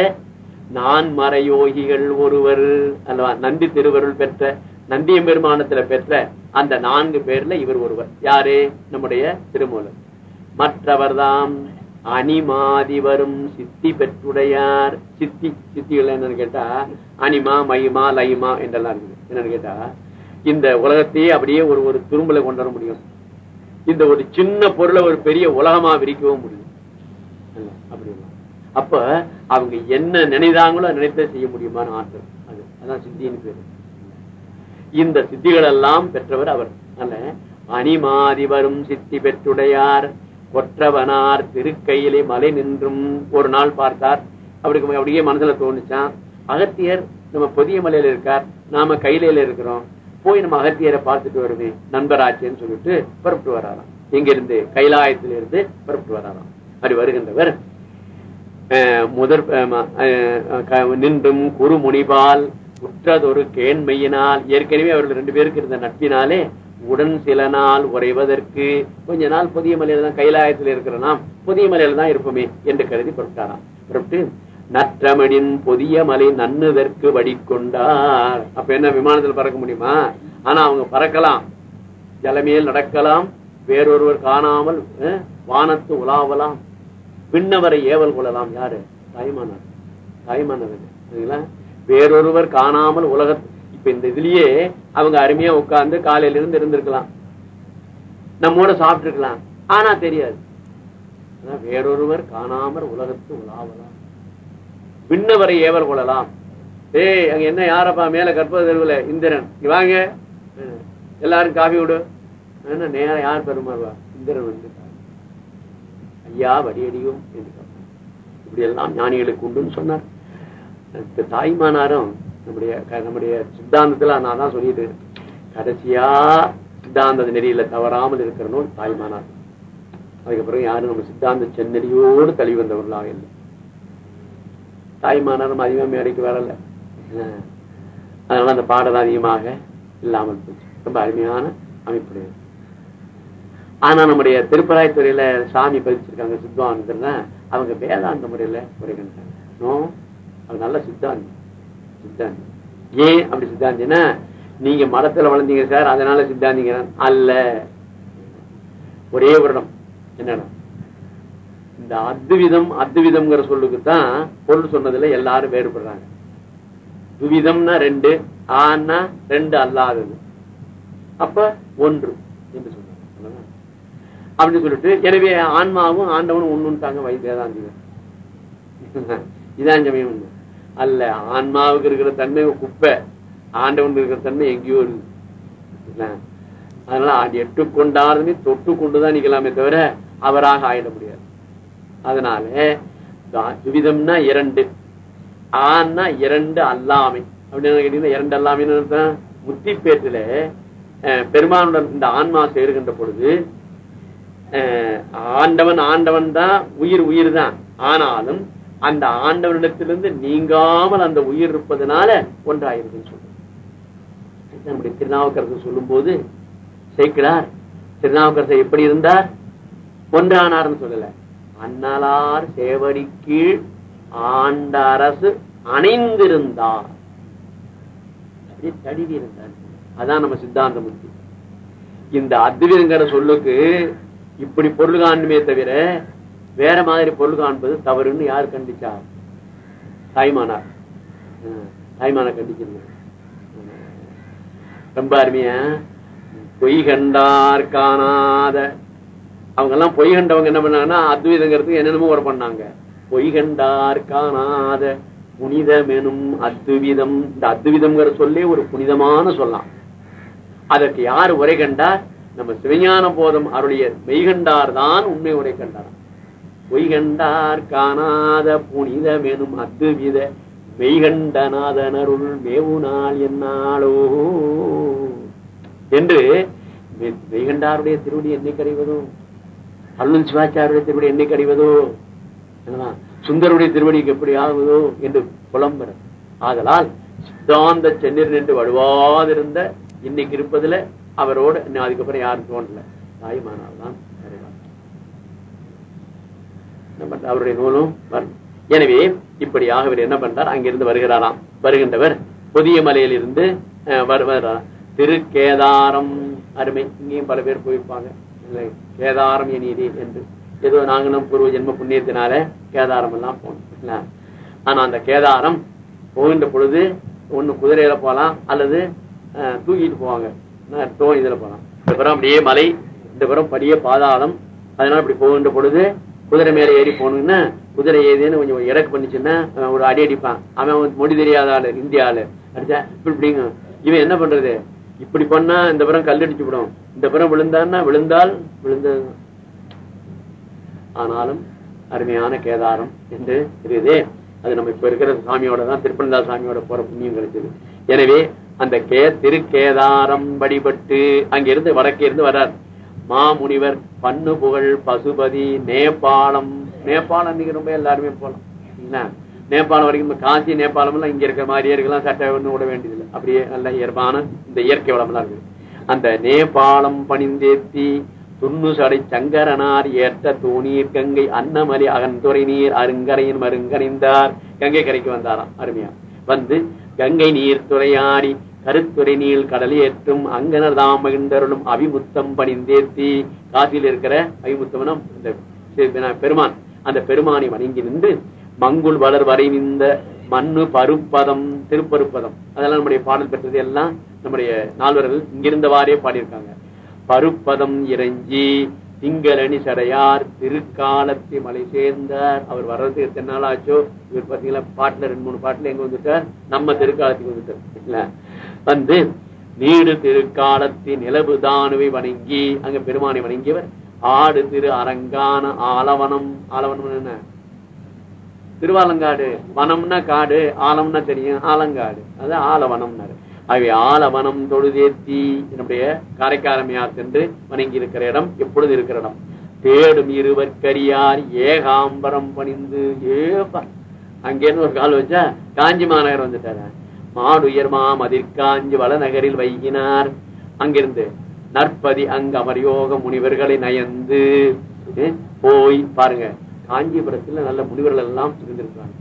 Speaker 1: நான் மறையோகிகள் ஒருவர் அல்லவா? நந்தி திருவருள் பெற்ற நந்தியம் பெருமானத்துல பெற்ற அந்த நான்கு பேர்ல இவர் ஒருவர். யாரு? நம்முடைய திருமூலர். மற்றவர்தாம் அனிமாதி வரும் சித்தி பெற்றுடையார். சித்தி சித்திகள் என்னன்னு கேட்டா அனிமா மகிமா லயிமா என்றெல்லாம் இருக்குது. என்னன்னு கேட்டா இந்த உலகத்தையே அப்படியே ஒரு ஒரு துரும்புல கொண்டு வர முடியும். இந்த ஒரு சின்ன பொருளை ஒரு பெரிய உலகமா விரிக்கவும் முடியும். அப்படி அப்ப அவங்க என்ன நினைதாங்களோ நினைத்த செய்ய முடியுமான ஆற்றல் அது அதான் சித்தின்னு பேரு. இந்த சித்திகள் எல்லாம் பெற்றவர் அவர். அல்ல அணிமாதி வரும் சித்தி பெற்றுடையார். கொற்றவனார் திருக்கையிலே மலை நின்றும். ஒரு நாள் பார்த்தார். அவருக்கு அப்படியே மனசுல தோணுச்சான் அகத்தியர் நம்ம பொதிய மலையில இருக்கார் நாம கையில இருக்கிறோம் போய் நம்ம அகத்தியரை பார்த்துட்டு வருவேன் நண்பராச்சேன்னு சொல்லிட்டு புறப்பட்டு வராராம். எங்க இருந்து கைலாயத்திலிருந்து புறப்பட்டு வராராம். அப்படி வருகின்றவர் முதற் நின்றும் குரு முனிபால் உற்றதொரு கேண்மையினால் ஏற்கனவே அவர்கள் ரெண்டு பேருக்கு இருந்த நட்பினாலே உடன் சில நாள் உறைவதற்கு கொஞ்ச நாள் புதிய மலையில தான் கைலாயத்தில் இருக்கிற நாம் புதிய மலையில தான் இருப்போமே என்று கருதி புறப்பட்டாராம். புறப்பட்டு நற்றமடின் புதிய மலை நன்னுதற்கு வடிக்கொண்டார் அப்ப என்ன விமானத்தில் பறக்க முடியுமா? ஆனா அவங்க பறக்கலாம். ஜலமேல் நடக்கலாம். வேறொருவர் காணாமல் வானத்து உலாவலாம். விண்ணவரை ஏவல் கொள்ளலாம். யாரு? தாய்மானார் தாய்மன்னர் சரிங்களா? வேறொருவர் காணாமல் உலக இப்ப இந்த இதுலயே அவங்க அருமையா உட்கார்ந்து காலையில இருந்து இருந்திருக்கலாம். நம்மோட சாப்பிட்டு இருக்கலாம் ஆனா தெரியாது. வேறொருவர் காணாமல் உலகத்து உலாவலாம். விண்ணவரை ஏவல் கொள்ளலாம். ஏய் அங்க என்ன யாரப்பா மேல கற்பக தெருவில்? இந்திரன். வாங்க. எல்லாரும் காஃபி விடு என்ன நேரம் யார் பெருமாறுவா இந்திரன் வந்து ஐயா வடியடியும் என்று இப்படி எல்லாம் ஞானிகளுக்கு உண்டுன்னு சொன்னார். தாய்மானாரும் நம்முடைய க- நம்முடைய சித்தாந்தத்துல நான் தான் சொல்லிட்டு கடைசியா சித்தாந்த நெறியில தவறாமல் இருக்கிற நூல் தாய்மானார். அதுக்கப்புறம் யாரும் நம்ம சித்தாந்த சென்னடியோடு தள்ளி வந்தவர்களாக இல்லை. தாய்மானார் அதிகமாக மேடைக்கு வரல. அதனால அந்த பாடல் அதிகமாக இல்லாமல் போச்சு. ரொம்ப அருமையான அமைப்புடையது ஆனா நம்முடைய திருப்பராய்த்துறையில சாமி பதிச்சிருக்காங்க சித்தாந்தம்னா அவங்க வேதாந்த முறையில உரைகின்றாங்க நோ நல்ல சித்தாந்தி சித்தாந்தி ஏன் அப்படி சித்தாந்தினா நீங்க மரத்துல வளர்ந்தீங்க சார் அதனால சித்தாந்திங்க அல்ல. ஒரே வருடம். என்னடா இந்த அத்விதம் அத்விதம்ங்கிற சொல்லுக்குத்தான் பொருள் சொன்னதுல எல்லாரும் வேறுபடுறாங்க. துவிதம்னா ரெண்டு ஆனா ரெண்டு அல்லாதது. அப்ப ஒன்று என்று சொல்றாங்க. அப்படின்னு சொல்லிட்டு எனவே ஆன்மாவும் ஆண்டவனும் ஒண்ணுட்டாங்க வை வேதாந்திகள் இதான் சமயம் அல்ல ஆன்மாவுக்கு இருக்கிற தன்மை குப்பை ஆண்டவனுக்கு இருக்கிற தன்மை எங்கேயோ இருக்கு அதனால அது எட்டு கொண்டாருமே தொட்டு கொண்டுதான் நிக்கலாமே தவிர அவராக ஆயிட முடியாது. அதனால துவிதம்னா இரண்டு. ஆனா இரண்டு அல்லாமை. அப்படின்னு கேட்டீங்கன்னா இரண்டு அல்லாமைன்னு முத்தி பேட்டுல அஹ், பெருமானுடன் இந்த ஆன்மா சேருகின்ற பொழுது ஆண்டவன் ஆண்டவன் தான் உயிர் உயிர் தான். ஆனாலும் அந்த ஆண்டவனிடத்திலிருந்து நீங்காமல் அந்த உயிர் இருப்பதனால ஒன்றாயிருக்குன்னு சொல்றேன் நம்முடைய திருநாவுக்கரசு சொல்லும் போது சேர்க்கிறார் திருநாவுக்கரசர் எப்படி இருந்தார்? ஒன்றானார்னு சொல்லல. அன்னலார் சேவடி கீழ் ஆண்ட அரசு அணைந்திருந்தார். அப்படியே தழுவி இருந்தார். அதான் நம்ம சித்தாந்த முத்தி இந்த அத்விதங்கிற சொல்லுக்கு இப்படி பொருள் காணுமே தவிர வேற மாதிரி பொருள் காண்பது தவறுன்னு யார் கண்டிச்சா? தாய்மானார். தாய்மான தாய்மானார் கண்டிச்சிருங்க ரொம்ப அருமையா பொய் கண்டார் காணாத அவங்க எல்லாம் பொய் கண்டவங்க என்ன பண்ணாங்கன்னா அத்வைதங்கிறதுக்கு என்னென்னமோ ஒரு பண்ணாங்க. பொய் கண்டார் காணாத புனிதமெனும் அத்விதம். இந்த அத்விதம்ங்கிற சொல்லே ஒரு புனிதமான சொல்லலாம் அதற்கு யார் உரை கண்டார்? நம்ம சிவஞான போதம் அருளிய மெய்கண்டார் தான் உண்மை உரை கண்டார். பொய்கண்டார் காணாத புனிதமெனும் அத்வித மெய்கண்டநாதனருள் மேவுநாள் என்னாலோ என்று வெய்கண்டாருடைய மெய்கண்டாருடைய திருவடி என்னை கரைவதும்? அண்ணன் சிவாச்சாரிய திருவடி என்னை அடைவதோ? சுந்தருடைய திருவடிக்கு எப்படி ஆகுதோ? என்று புலம்புற. ஆதலால் சித்தாந்த சென்னில் நின்று வழுவாதிருந்த இன்னைக்கு இருப்பதுல அவரோட இன்னும் அதுக்கப்புறம் யாரும் தோன்றல தாய்மானால் தான் அவருடைய நூலும் வரும். எனவே இப்படியாக இவர் என்ன பண்றார்? அங்கிருந்து வருகிறாராம். வருகின்றவர் புதிய மலையில் இருந்து அஹ், திருக்கேதாரம். அருமை. இங்கேயும் பல பேர் போயிருப்பாங்க. கேதாரம் எனியது என்று. ஏதோ நாங்களும் பூர்வ ஜென்ம புண்ணியத்தினால கேதாரம் எல்லாம் போனோம் ஆனா அந்த கேதாரம் போகின்ற பொழுது ஒண்ணு குதிரையில போலாம் அல்லது தூக்கிட்டு போவாங்க. தோ இதுல போலாம் இந்த புறம் அப்படியே மலை இந்த புறம் படியே பாதாளம் அதனால இப்படி போகின்ற பொழுது குதிரை மேல ஏறி போகணும்னா குதிரை ஏதேன்னு கொஞ்சம் இறக்கு பண்ணிச்சுன்னா ஒரு அடி அடிப்பான். அவன் மொழி தெரியாத ஆளு இந்திய ஆளு. அடிச்சா இப்படி இப்படிங்க. இவன் என்ன பண்றது? இப்படி பண்ணா இந்த புறம் கல்லடிச்சு விடும். இந்த புறம் விழுந்தான்னா விழுந்தால் விழுந்த ஆனாலும் அருமையான கேதாரம் என்று தெரியுதே. அது நம்ம இப்ப இருக்கிற சாமியோட தான் திருப்பந்தா சாமியோட போற புண்ணியம் கிடைச்சது. எனவே அந்த கே திருக்கேதாரம் வழிபட்டு அங்கிருந்து வடக்கே இருந்து வர்றார். மாமுனிவர் பன்னு புகழ் பசுபதி நேபாளம். நேபாளம் இன்னைக்கு ரொம்ப எல்லாருமே போலாம் என்ன? நேபாளம் வரைக்கும் காசி நேபாளம் எல்லாம் இங்க இருக்கிற மாதிரியே இருக்கலாம் சட்டை ஒண்ணு விட வேண்டியதில்லை. அப்படியே நல்ல இயற்பான இந்த இயற்கை வளம் எல்லாம் அந்த நேபாளம் பணிந்தேத்தி துண்ணு சடை சங்கரனார் ஏற்ற தோணீர் கங்கை அன்னமலி அகன்துறை நீர் அருங்கரையின் மருங்கணிந்தார். கங்கை கரைக்கு வந்தாராம் அருமையா. வந்து கங்கை நீர் துறையாடி கருத்துறை நீள் கடல் ஏற்றும் அங்கனர் தாம் மகிழ்ந்தருளும் அபிமுத்தம் பணிந்தேத்தி. காசியில் இருக்கிற அபிமுத்தம்னா இந்த பெருமான் அந்த பெருமானை வணங்கி நின்று மங்குள் வளர் வரைவிந்த மண்ணு பருப்பதம் திருப்பருப்பதம். அதெல்லாம் நம்முடைய பாடல் பெற்றது எல்லாம் நம்முடைய நால்வர்கள் இங்கிருந்தவாறே பாடியிருக்காங்க. பருப்பதம் இறைஞ்சி திங்களணி சடையார் திருக்காலத்தி மலை சேர்ந்தார். அவர் வர்றதுக்கு எத்தனை நாள் ஆச்சோ? இவர் பாத்தீங்கன்னா பாட்டுல ரெண்டு மூணு பாட்டுல எங்க வந்துட்டார்? நம்ம திருக்காலத்துக்கு வந்துட்டார். இல்ல. வந்து நீடு திருக்காலத்தி நிலவு தானுவை வணங்கி அங்க பெருமானை வணங்கியவர். ஆடு திரு அரங்கான ஆலவனம். ஆலவனம் என்ன? திருவாலங்காடு வனம்னா காடு ஆலம்னா தெரியும். ஆலங்காடு. அது ஆலவனம்னாரு. ஆகவே ஆலவனம் தொழுதேத்தி என்னுடைய காரைக்காரமையார் சென்று வணங்கி இருக்கிற இடம் எப்பொழுது இருக்கிற இடம்? தேடும் இருவர்க்கரியார் ஏகாம்பரம் பணிந்து ஏப்பா. அங்கேருந்து ஒரு கால் வச்சா காஞ்சி மாநகர் வந்துட்டாரு? மாடுயர் மாமதிர்காஞ்சி வளநகரில் வைகினார் அங்கிருந்து நற்பதி அங்க அமரியோக முனிவர்களை நயந்து போய் பாருங்க. காஞ்சிபுரத்துல நல்ல முனிவர்கள் எல்லாம் இருந்திருக்காங்க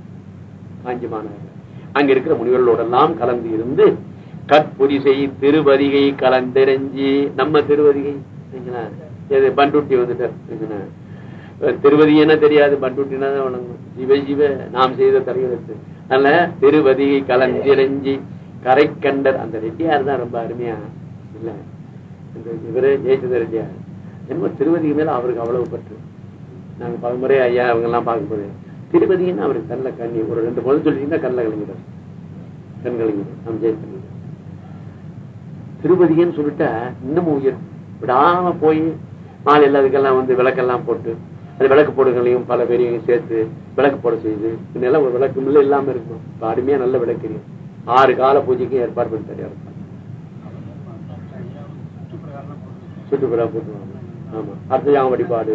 Speaker 1: காஞ்சி மாநகர் அங்க இருக்கிற முனிவர்களோட எல்லாம் கலந்து இருந்து கற்புரிசை திருவதிகை கலந்தெறிஞ்சி நம்ம திருவதிகை பண்டுட்டி வந்துட்டார் திருவதினா தெரியாது பண்டுட்டினா தான் வணங்கும். ஜிவ நாம் செய்த தலைவருக்கு அதனால திருவதிகை கலந்தெறிஞ்சி கரைக்கண்டர் அந்த ரெட்டியார் தான் ரொம்ப அருமையா இல்ல? இந்த இவரு ஜெயிச்சது ரெட்டியார். என்னமோ திருவதிக்கு மேல அவருக்கு அவ்வளவு பற்று. நாங்க பலமுறை ஐயா அவங்க எல்லாம் பார்க்கும்போது திருப்பதின்னு அவருக்கு கல்ல கண்ணி ஒரு ரெண்டு முதல் சொல்லிட்டீங்கன்னா கல்ல கலைஞர் கண் கலைஞர் நம்ம ஜெயிச்சு திருப்பதின்னு சொல்லிட்டா இன்னமும் உயிர் விடாம போய் மாலையில் அதுக்கெல்லாம் வந்து விளக்கெல்லாம் போட்டு அந்த விளக்கு போடுகளையும் பல பேரையும் சேர்த்து விளக்கு போட செய்து இதெல்லாம் ஒரு விளக்கு மில்ல இல்லாம இருக்கும். அருமையா நல்ல விளக்கு ஆறு கால பூஜைக்கும் ஏற்பாடு பண்ணிட்டாரு இருப்பாங்க சுற்றுப்புறா போட்டுருவாங்க. ஆமா. அர்த்தஜாம வழிபாடு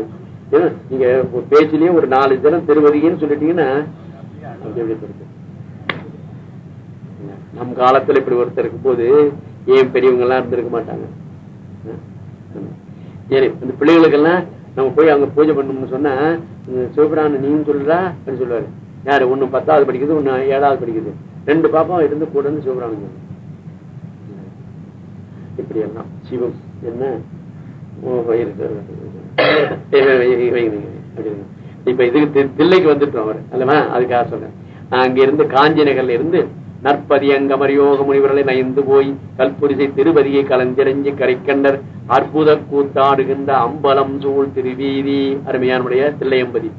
Speaker 1: நீங்க ஒரு பேச்சிலேயே ஒரு நாலு தினம் திருவதிகன்னு சொல்லிட்டீங்கன்னா நம் காலத்துல இப்படி ஒருத்தர் இருக்கும் போது ஏன் பெரியவங்க எல்லாம் இருந்திருக்க மாட்டாங்க? சரி இந்த பிள்ளைகளுக்கெல்லாம் நம்ம போய் அங்க பூஜை பண்ணணும்னு சொன்னா சிவபிரான சிவபிராமன் நீங்க சொல்றா அப்படின்னு சொல்லுவாரு. யாரு ஒண்ணு பத்தாவது படிக்குது ஒண்ணு ஏழாவது படிக்குது. ரெண்டு பாப்பா இருந்து கூட இருந்து சிவபிராமன் இப்படி எல்லாம். சிவம் என்ன? ஓ, இருக்கு. இப்ப இதுக்கு தி- தில்லைக்கு வந்துட்டோம் அவர் அல்லவா? அதுக்காக சொல்றேன் அங்க இருந்து காஞ்சி நகர்ல இருந்து நற்பதியங்கமரியோக முனிவர்களை நயந்து போய் கல்புரிசை திருபதியை கலஞ்சிரஞ்சி கரைக்கண்டர் அற்புத கூத்தாடுகின்ற அம்பலம் சூழ் திருவீதி அருமையானுடைய தில்லையம்பதி.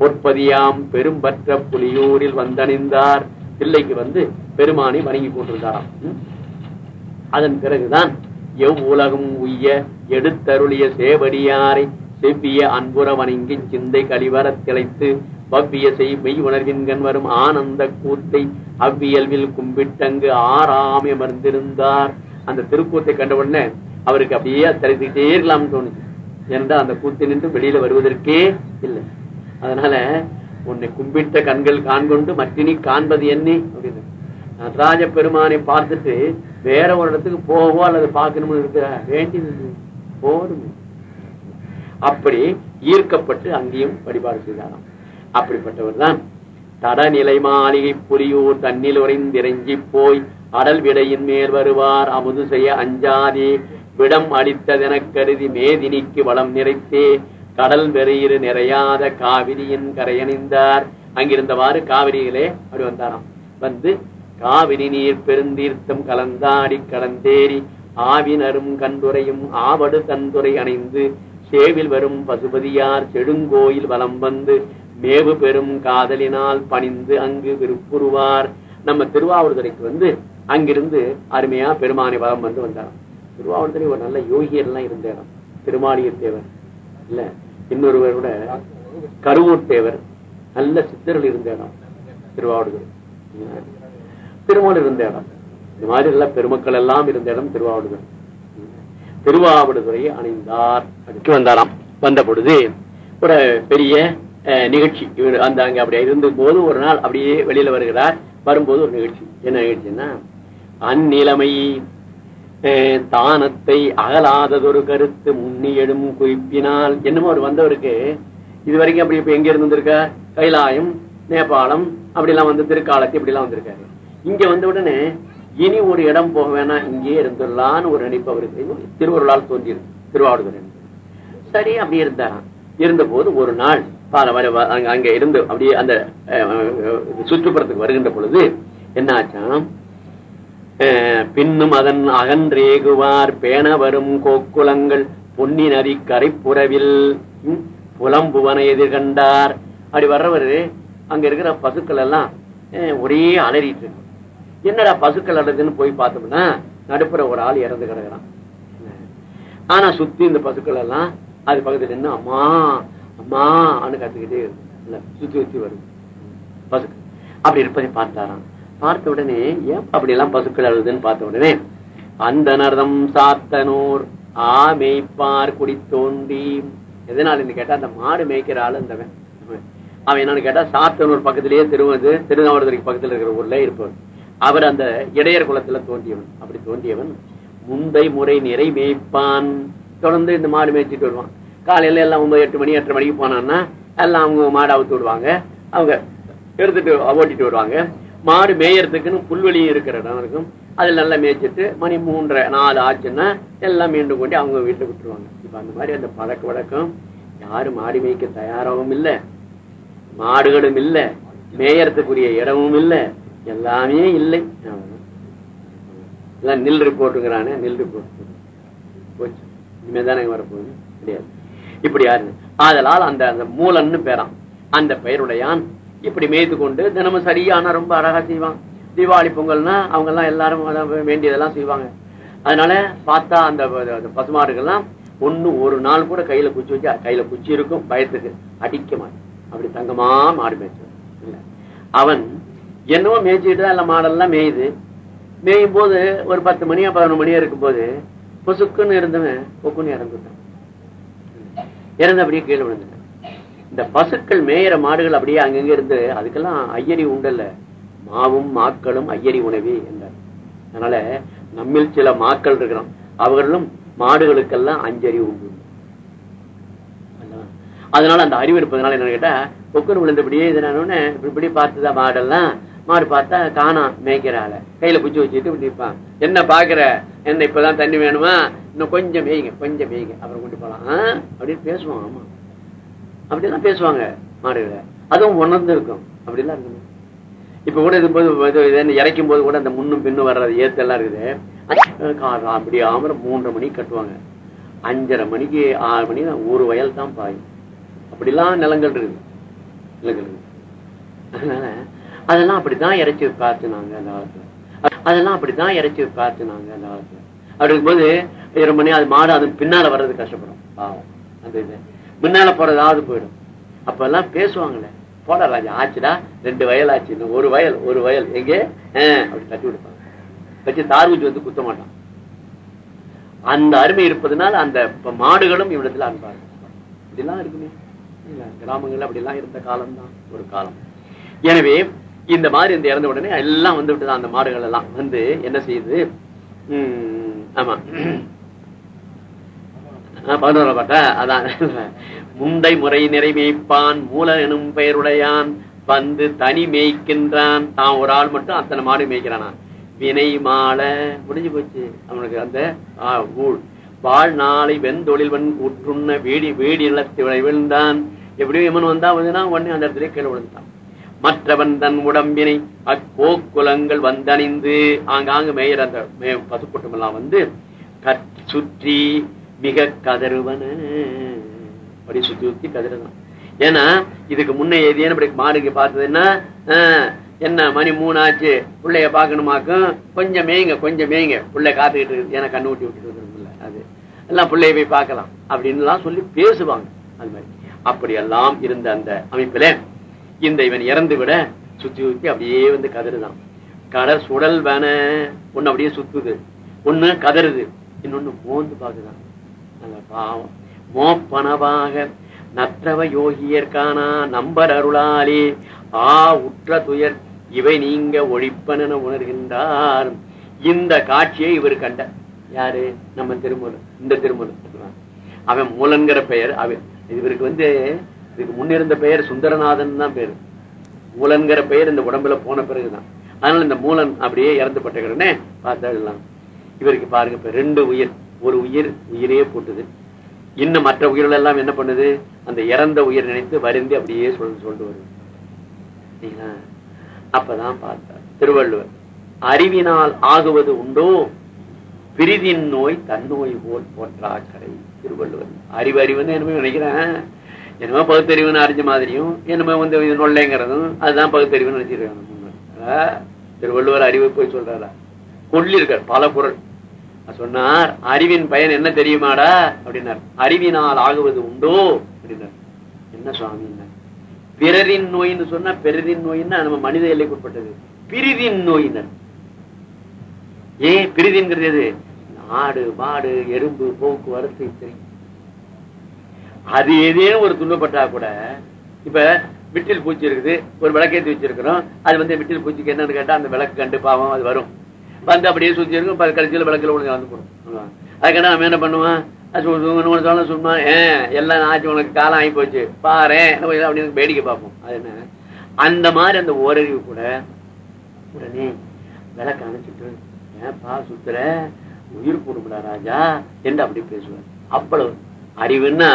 Speaker 1: பொற்பதியாம் பெரும்பற்ற புலியூரில் வந்தணிந்தார். தில்லைக்கு வந்து பெருமானை வணங்கி கொண்டிருந்தாராம் அதன் பிறகுதான் எவ்வுலகம் உய்ய எடுத்தருளிய சேவடியாரை செவ்விய அன்புற வணங்கி சிந்தை கழிவரத் திளைத்து பவ்விய செய் மெய் உணர்கின்றன் வரும் ஆனந்த கூத்தை அவ்வியல்வில் கும்பிட்டங்கு ஆறாமை அமர்ந்திருந்தார். அந்த திருக்கூத்தை கண்ட உடனே அவருக்கு அப்படியே திளைத்துக்கிட்டே இருக்கலாம்னு தோணுச்சு. என்றால் அந்த கூத்தை நின்று வெளியில வருவதற்கே இல்லை. அதனால உன்னை கும்பிட்ட கண்கள் காண்கொண்டு மற்றினி காண்பது என்ன அப்படின்னு. நடராஜ பெருமானை பார்த்துட்டு வேற ஒரு இடத்துக்கு போகவோ அல்லது பார்க்கணும்னு இருக்க வேண்டியது போதும். அப்படி ஈர்க்கப்பட்டு அங்கேயும் வழிபாடு செய்தாராம். அப்படிப்பட்டவர் தான் தடநிலை மாளிகை புரியூர் தன்னில் உறைந்திறங்கி போய் அடல் விடையின் மேல் வருவார். அமுது செய்ய அஞ்சாதே. விடம் அளித்ததெனக் கருதி மேதினிக்கு வளம் நிறைத்தே. கடல் வெறியிரு நிறையாத காவிரியின் கரையணிந்தார். அங்கிருந்தவாறு காவிரியிலே அப்படி வந்தாராம். வந்து காவிரி நீர் பெருந்தீர்த்தம் கலந்தாடி கடந்தேறி ஆவினரும் கண்டுரையும் ஆவடு தந்துரை அணைந்து சேவில் வரும் பசுபதியார் செடுங்கோயில் வலம் வந்து மேவு பெரும் காதலினால் பணிந்து அங்கு விருப்புருவார் நம்ம திருவாவூர்துறைக்கு வந்து அங்கிருந்து அருமையா பெருமானை வலம் வந்து வந்தாராம். திருவாவூர்துறை ஒரு நல்ல யோகியர் எல்லாம் இருந்த இடம் திருமாளிகை தேவர். இல்ல இன்னொருவர் கூட கருவூர் தேவர் நல்ல சித்தர்கள் இருந்த இடம் திருவாவூர்துறை. திருமால் இருந்த இடம். இந்த மாதிரி எல்லாம் பெருமக்கள் எல்லாம் இருந்த இடம் திருவாவடுதுறை. திருவாவடுதுறையை அணிந்தார். அடுத்து வந்தாராம். வந்த பொழுது ஒரு பெரிய அஹ், நிகழ்ச்சி. இவர் அந்த அங்க அப்படியே இருந்த போது ஒரு நாள் அப்படியே வெளியில வருகிறார். வரும்போது ஒரு நிகழ்ச்சி. என்ன நிகழ்ச்சின்னா அந்நிலைமை அஹ், தானத்தை அகலாததொரு கருத்து முன்னியெடும் குறிப்பினால் என்னமோ அவர் வந்தவருக்கு இது வரைக்கும் அப்படி இப்ப எங்க இருந்து கைலாயம் நேபாளம் அப்படி எல்லாம் வந்து திருக்காலத்து இப்படி எல்லாம் வந்திருக்காரு. இங்க வந்த உடனே இனி ஒரு இடம் போக வேணாம் இங்கேயே இருந்துடலான்னு ஒரு நினைப்பு அவருக்கு. திருவருளால் தோன்றியிருக்கு திருவாவூர் சரி அப்படி இருந்தாராம் இருந்த போது ஒரு நாள் பால அங்க- இருந்து அப்படியே அந்த அஹ், சுற்றுப்புறத்துக்கு வருகின்ற பொழுது என்ன ஆச்சாம் அஹ், பின்னும் அதன் அகன்றேகுவார் பேண வரும் கோக்குளங்கள் பொன்னி நதி கரைப்புறவில் புலம்புவனை எதிர்கண்டார். அப்படி வர்றவர் அங்க இருக்கிற பசுக்கள் எல்லாம் அஹ், ஒரே அலறிட்டு இருக்கு என்னடா பசுக்கள் அலறுதுன்னு போய் பார்த்தோம்னா நடுப்புற ஒரு ஆள் இறந்து கிடக்குறான். ஆனா சுத்தி இந்த பசுக்கள் எல்லாம் அது பக்கத்துல நின்று அம்மா அம்மா அனு கத்துக்கிட்டே இல்ல சுத்தி சுத்தி வருது. பசுக்கள். அப்படி இருப்பதை பார்த்தாராம். பார்த்த உடனே ஏன் அப்படி எல்லாம் பசுக்கள் அழுதுன்னு பார்த்த உடனே அந்த நரதம் சாத்தனூர் ஆமேய்ப்பார் குடி தோண்டி எதனால கேட்டா அந்த மாடு மேய்க்கிற ஆளு இந்தவன். அவன் என்னன்னு கேட்டா சாத்தனூர் பக்கத்திலேயே திருவது திருநாவரத்துக்கு பக்கத்துல இருக்கிற ஊர்ல இருப்பவன் அவர் அந்த இடையர் குலத்துல தோன்றியவன். அப்படி தோன்றியவன் முந்தை முறை நிறை மேய்ப்பான் தொடர்ந்து இந்த மாடு மேய்ச்சிட்டு வருவான். காலையில எல்லாம் ஒன்பது எட்டு மணி எட்டரை மணிக்கு போனான்னா எல்லாம் அவங்க மாடு அவுத்து விடுவாங்க. அவங்க எடுத்துட்டு ஓட்டிட்டு வருவாங்க. மாடு மேயறதுக்குன்னு புல்வெளி இருக்கிற இடம் இருக்கும். அதில் நல்லா மேய்ச்சிட்டு மணி மூன்றரை நாலு ஆச்சுன்னா எல்லாம் மீண்டும் கொண்டு அவங்க வீட்டுல விட்டுருவாங்க. இப்ப அந்த மாதிரி அந்த பழக்க வழக்கம் யாரும் மாடு மேய்க்க தயாராகவும் இல்லை. மாடுகளும் இல்லை. மேயறதுக்குரிய இடமும் இல்லை. எல்லாமே இல்லை. எல்லாம் நில் ரிப்போர்ட்டுங்கிறானே நில் ரிப்போர்ட் போச்சு. இனிமே தானே வரப்போகுது. கிடையாது. இப்படி யாரு? ஆதலால் அந்த அந்த மூலன்னு பேரான் அந்த பெயருடையான். இப்படி மேய்த்து கொண்டு தினமும் சரியான ரொம்ப அழகா செய்வான். தீபாவளி பொங்கல்னா அவங்க எல்லாம் எல்லாரும் வேண்டியதெல்லாம் செய்வாங்க. அதனால பார்த்தா அந்த பசுமாடுகள்லாம் ஒண்ணு ஒரு நாள் கூட கையில குச்சி வச்சு கையில குச்சி இருக்கும் பயத்துக்கு. அடிக்க மாட்டேன். அப்படி தங்கமா மாடு மேய்ச்சு இல்ல. அவன் என்னவோ மேய்ச்சிட்டு தான் எல்லாம் மாடெல்லாம் மேயுது. மேயும் போது ஒரு பத்து மணியா பதினொரு மணியா இருக்கும் போது பொசுக்குன்னு இருந்தவன் பொக்குன்னு இறந்துட்டான். இறந்து அப்படியே கீழே விழுந்துட்டான். இந்த பசுக்கள் மேயிற மாடுகள் அப்படியே அங்கங்க இருந்து அதுக்கெல்லாம் ஐயரி உண்டல்ல. மாவும் மாக்களும் ஐயரி உணவே என்றார். அதனால நம்மில் சில மாக்கள் இருக்கிறோம். அவர்களும் மாடுகளுக்கெல்லாம் அஞ்சறிவு உண்டு. அதனால அந்த அறிவு இருப்பதனால என்ன கேட்டா பொக்குன்னு விழுந்தபடியே இதனால இப்படி பார்த்துதான் மாடெல்லாம் மாடு பார்த்தா காணாம் மேய்க்கிறாள். கையில குச்சி வச்சுட்டு இப்படி நிற்பான் என்ன பாக்குற என்ன இப்பதான் தண்ணி வேணுமா? இன்னும் கொஞ்சம் மேய்ங்க கொஞ்சம் மேய்ங்க. அப்புறம் கொண்டு போலாம். அப்படின்னு பேசுவான் ஆமா. அப்படிலாம் பேசுவாங்க மாடுகளை. அதுவும் உணர்ந்து இருக்கும். அப்படிலாம் இருக்கணும் இப்ப கூட இது போது இறைக்கும் போது கூட அந்த முன்னும் பின்னும் வர்றது ஏத்தெல்லாம் இருக்குது. கா- அப்படி ஆமர மூன்றரை மணிக்கு கட்டுவாங்க. அஞ்சரை மணிக்கு ஆறு மணி ஒரு வயல் தான் பாயும். அப்படிலாம் நிலங்கள் இருக்குது. நிலங்கள் இருக்குது. அதனால அதெல்லாம் அப்படித்தான் இறைச்சி பார்த்துனாங்க அந்த காலத்துல அதெல்லாம் அப்படித்தான் இறைச்சி பார்த்துனாங்க அந்த காலத்துல அப்படி இருக்கும்போது இரு மணி அது மாடு அது பின்னால வர்றது கஷ்டப்படும். பாவம். அந்த இது. முன்னால போறதாவது போயிடும். அப்ப எல்லாம் பேசுவாங்களே. போட ராஜா ஆச்சுடா ரெண்டு வயல் ஆச்சு இன்னும் ஒரு வயல் ஒரு வயல். எங்கே? ஆஹ், அப்படி தட்டி கொடுப்பாங்க வச்சு தார் வந்து குத்த மாட்டான். அந்த அருமை இருப்பதனால அந்த இப்ப மாடுகளும் இவ்விடத்துல அன்பாங்க இப்படிலாம் இருக்குமே. இல்ல, கிராமங்கள்ல அப்படிலாம் இருந்த காலம்தான் ஒரு காலம். எனவே இந்த மாதிரி இந்த இறந்த உடனே எல்லாம் வந்து விட்டுதான். அந்த மாடுகள் எல்லாம் வந்து என்ன செய்யுது? உம், ஆமா. பதினோரா பாட்டா? அதான். முந்தை முறை நிறைமேய்ப்பான் மூல எனும் பெயருடையான் வந்து தனி மேய்க்கின்றான். தான் ஒரு ஆள் மட்டும் அத்தனை மாடு மேய்க்கிறானா வினை மாலை முடிஞ்சு போச்சு. அவனுக்கு அந்த ஆஹ், ஊழ். வாழ்நாளை வெந்தொழில்வன் உற்றுண்ண வேடி வேடி நிலத்து விழுந்தான் எப்படியும் இவன் வந்தா வந்துனா உடனே அந்த இடத்துல கீழே விழுந்தான் மற்றவன் தன் உடம்பினை அக்கோக்குலங்கள் வந்தணிந்து ஆங்காங்கு மேயர் அந்த மே- பசுக்கூட்டம் எல்லாம் வந்து கற்- சுற்றி மிக கதறுவன. அப்படி சுத்தி சுத்தி கதறுதான். ஏன்னா இதுக்கு முன்ன ஏதேனும் இப்படி மாடுக்கு பார்த்ததுன்னா ஆஹ், என்ன மணி மூணு ஆச்சு பிள்ளைய பாக்கணுமாக்கும் கொஞ்சம் மேய்ங்க கொஞ்சம் மேய்ங்க. பிள்ளை காத்துக்கிட்டு இருக்கு ஏன்னா கண்ணு ஊட்டி விட்டுட்டு இருக்குல்ல அது. எல்லாம் பிள்ளைய போய் பார்க்கலாம். அப்படின்னு எல்லாம் சொல்லி பேசுவாங்க. அது மாதிரி. அப்படியெல்லாம் இருந்த அந்த அமைப்புல இந்த இவன் இறந்து விட சுத்தி சுத்தி அப்படியே வந்து கதறுதான். கடல் சுடல் வேண ஒன்னு அப்படியே சுத்துது. ஒண்ணு கதறுது. இன்னொன்னு மோந்து பாக்குதான். நல்ல பாவம். மோப்பனவாக நற்றவ யோகியர்கானா நம்பர் அருளாலே ஆ உற்ற துயர் இவை நீங்க ஒழிப்பன உணர்கின்றார். இந்த காட்சியை இவர் கண்ட. யாரு? நம்ம திருமூலம் இந்த திருமூலம் அவன் மூலன்கிற பெயர் அவன். இவருக்கு வந்து இதுக்கு முன்னிருந்த பெயர் சுந்தரநாதன் தான் பேரு. மூலன்கிற பெயர் இந்த உடம்புல போன பிறகுதான். அதனால இந்த மூலன் அப்படியே இறந்து பட்டுக்கிறனே பார்த்தாடலாம் இவருக்கு பாருங்க இப்ப ரெண்டு உயிர். ஒரு உயிர் உயிரே போட்டுது. இன்னும் மற்ற உயிர்கள் எல்லாம் என்ன பண்ணுது? அந்த இறந்த உயிர் நினைத்து வருந்தி அப்படியே சொல் சொல்லிட்டு வருது. அப்பதான் பார்த்தார். திருவள்ளுவர் அறிவினால் ஆகுவது உண்டோ? பிரிதின் நோய் தன்னோய் போல் போற்றாக்கரை திருவள்ளுவர் அறிவு அறிவுன்னு என்னமோ நினைக்கிறேன்? என்னமோ பகுத்தறிவுன்னு அறிஞ்ச மாதிரியும் என்னமோ வந்து இது நொல்லைங்கிறதும் அதுதான் பகுத்தறிவுன்னு நினைச்சிருக்காங்க. திருவள்ளுவர் அறிவை போய் சொல்றாரா? கொள்ளிருக்கார் பல குரல். சொன்னார் அறிவின் பயன் என்ன தெரியுமாடா? அப்படின்னார். அறிவினால் ஆகுவது உண்டோ? அப்படின்னார். என்ன சுவாமி? பிறரின் நோயின்னு சொன்னா பிறரின் நோயின்னா நம்ம மனித எல்லைக்குட்பட்டது பிரிதின் நோயினர் ஏன்? பிரிதின்கிறது எது? ஆடு மாடு எறும்பு போக்குவரத்து இத்தனை. அது ஏதேனும் ஒரு துன்பப்பட்டா கூட இப்ப விட்டில் பூச்சி இருக்குது ஒரு விளக்கேத்தி வச்சிருக்கிறோம் அது வந்து விட்டில் பூச்சிக்கு என்னன்னு கேட்டா அந்த விளக்கு கண்டு பாவம் அது வரும். வந்து அப்படியே சுத்தி இருக்கும் கடைசியில் விளக்குல ஒழுங்கு வந்து போடும். அதுக்கான நம்ம என்ன பண்ணுவோம்? அது சொன்னா சும்மா ஏன் எல்லாம் ஆச்சு உனக்கு காலம் ஆகி போச்சு பாரு அப்படின்னு வேடிக்கை பார்ப்போம். அது என்ன? அந்த மாதிரி அந்த ஓரறிவு கூட உடனே விளக்கு அணைச்சிட்டு ஏன்பா சுத்துற? உயிர் போடும்டா ராஜா என்று அப்படி பேசுவார். அவ்வளவு அறிவுன்னா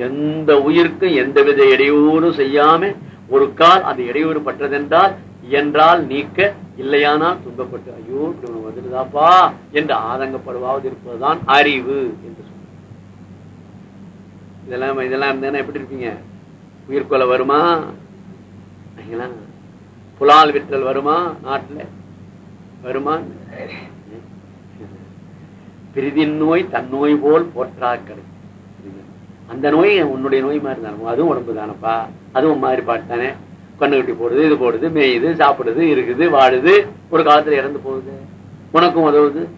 Speaker 1: எந்த உயிருக்கும் எந்தவித இடையூறும் செய்யாம ஒரு கால் அந்த இடையூறு பட்டதென்றால் இயன்றால் நீக்க இல்லையானால் துன்பப்பட்டு ஐயோ இப்படி ஒண்ணு வந்துடுதாப்பா என்று ஆதங்கப்படுவாவது இருப்பதுதான் அறிவு என்று சொன்ன இதெல்லாம் இதெல்லாம் இருந்தேன்னா எப்படி இருப்பீங்க? உயிர்கொலை வருமா? புலால் விற்றல் வருமா நாட்டுல? வருமா? பிரிதின் நோய் தன்னோய் போல் போற்றா கிடைக்கும் அந்த நோய் உன்னுடைய நோய் மாதிரி தானே அதுவும் உடம்பு தானப்பா. அதுவும் மாதிரி பாட்டுதானே கண்ணு கட்டி போடுது இது போடுது மேயுது சாப்பிடுது இருக்குது வாழுது. ஒரு காலத்துல இறந்து போகுது. உனக்கும் உதவுது.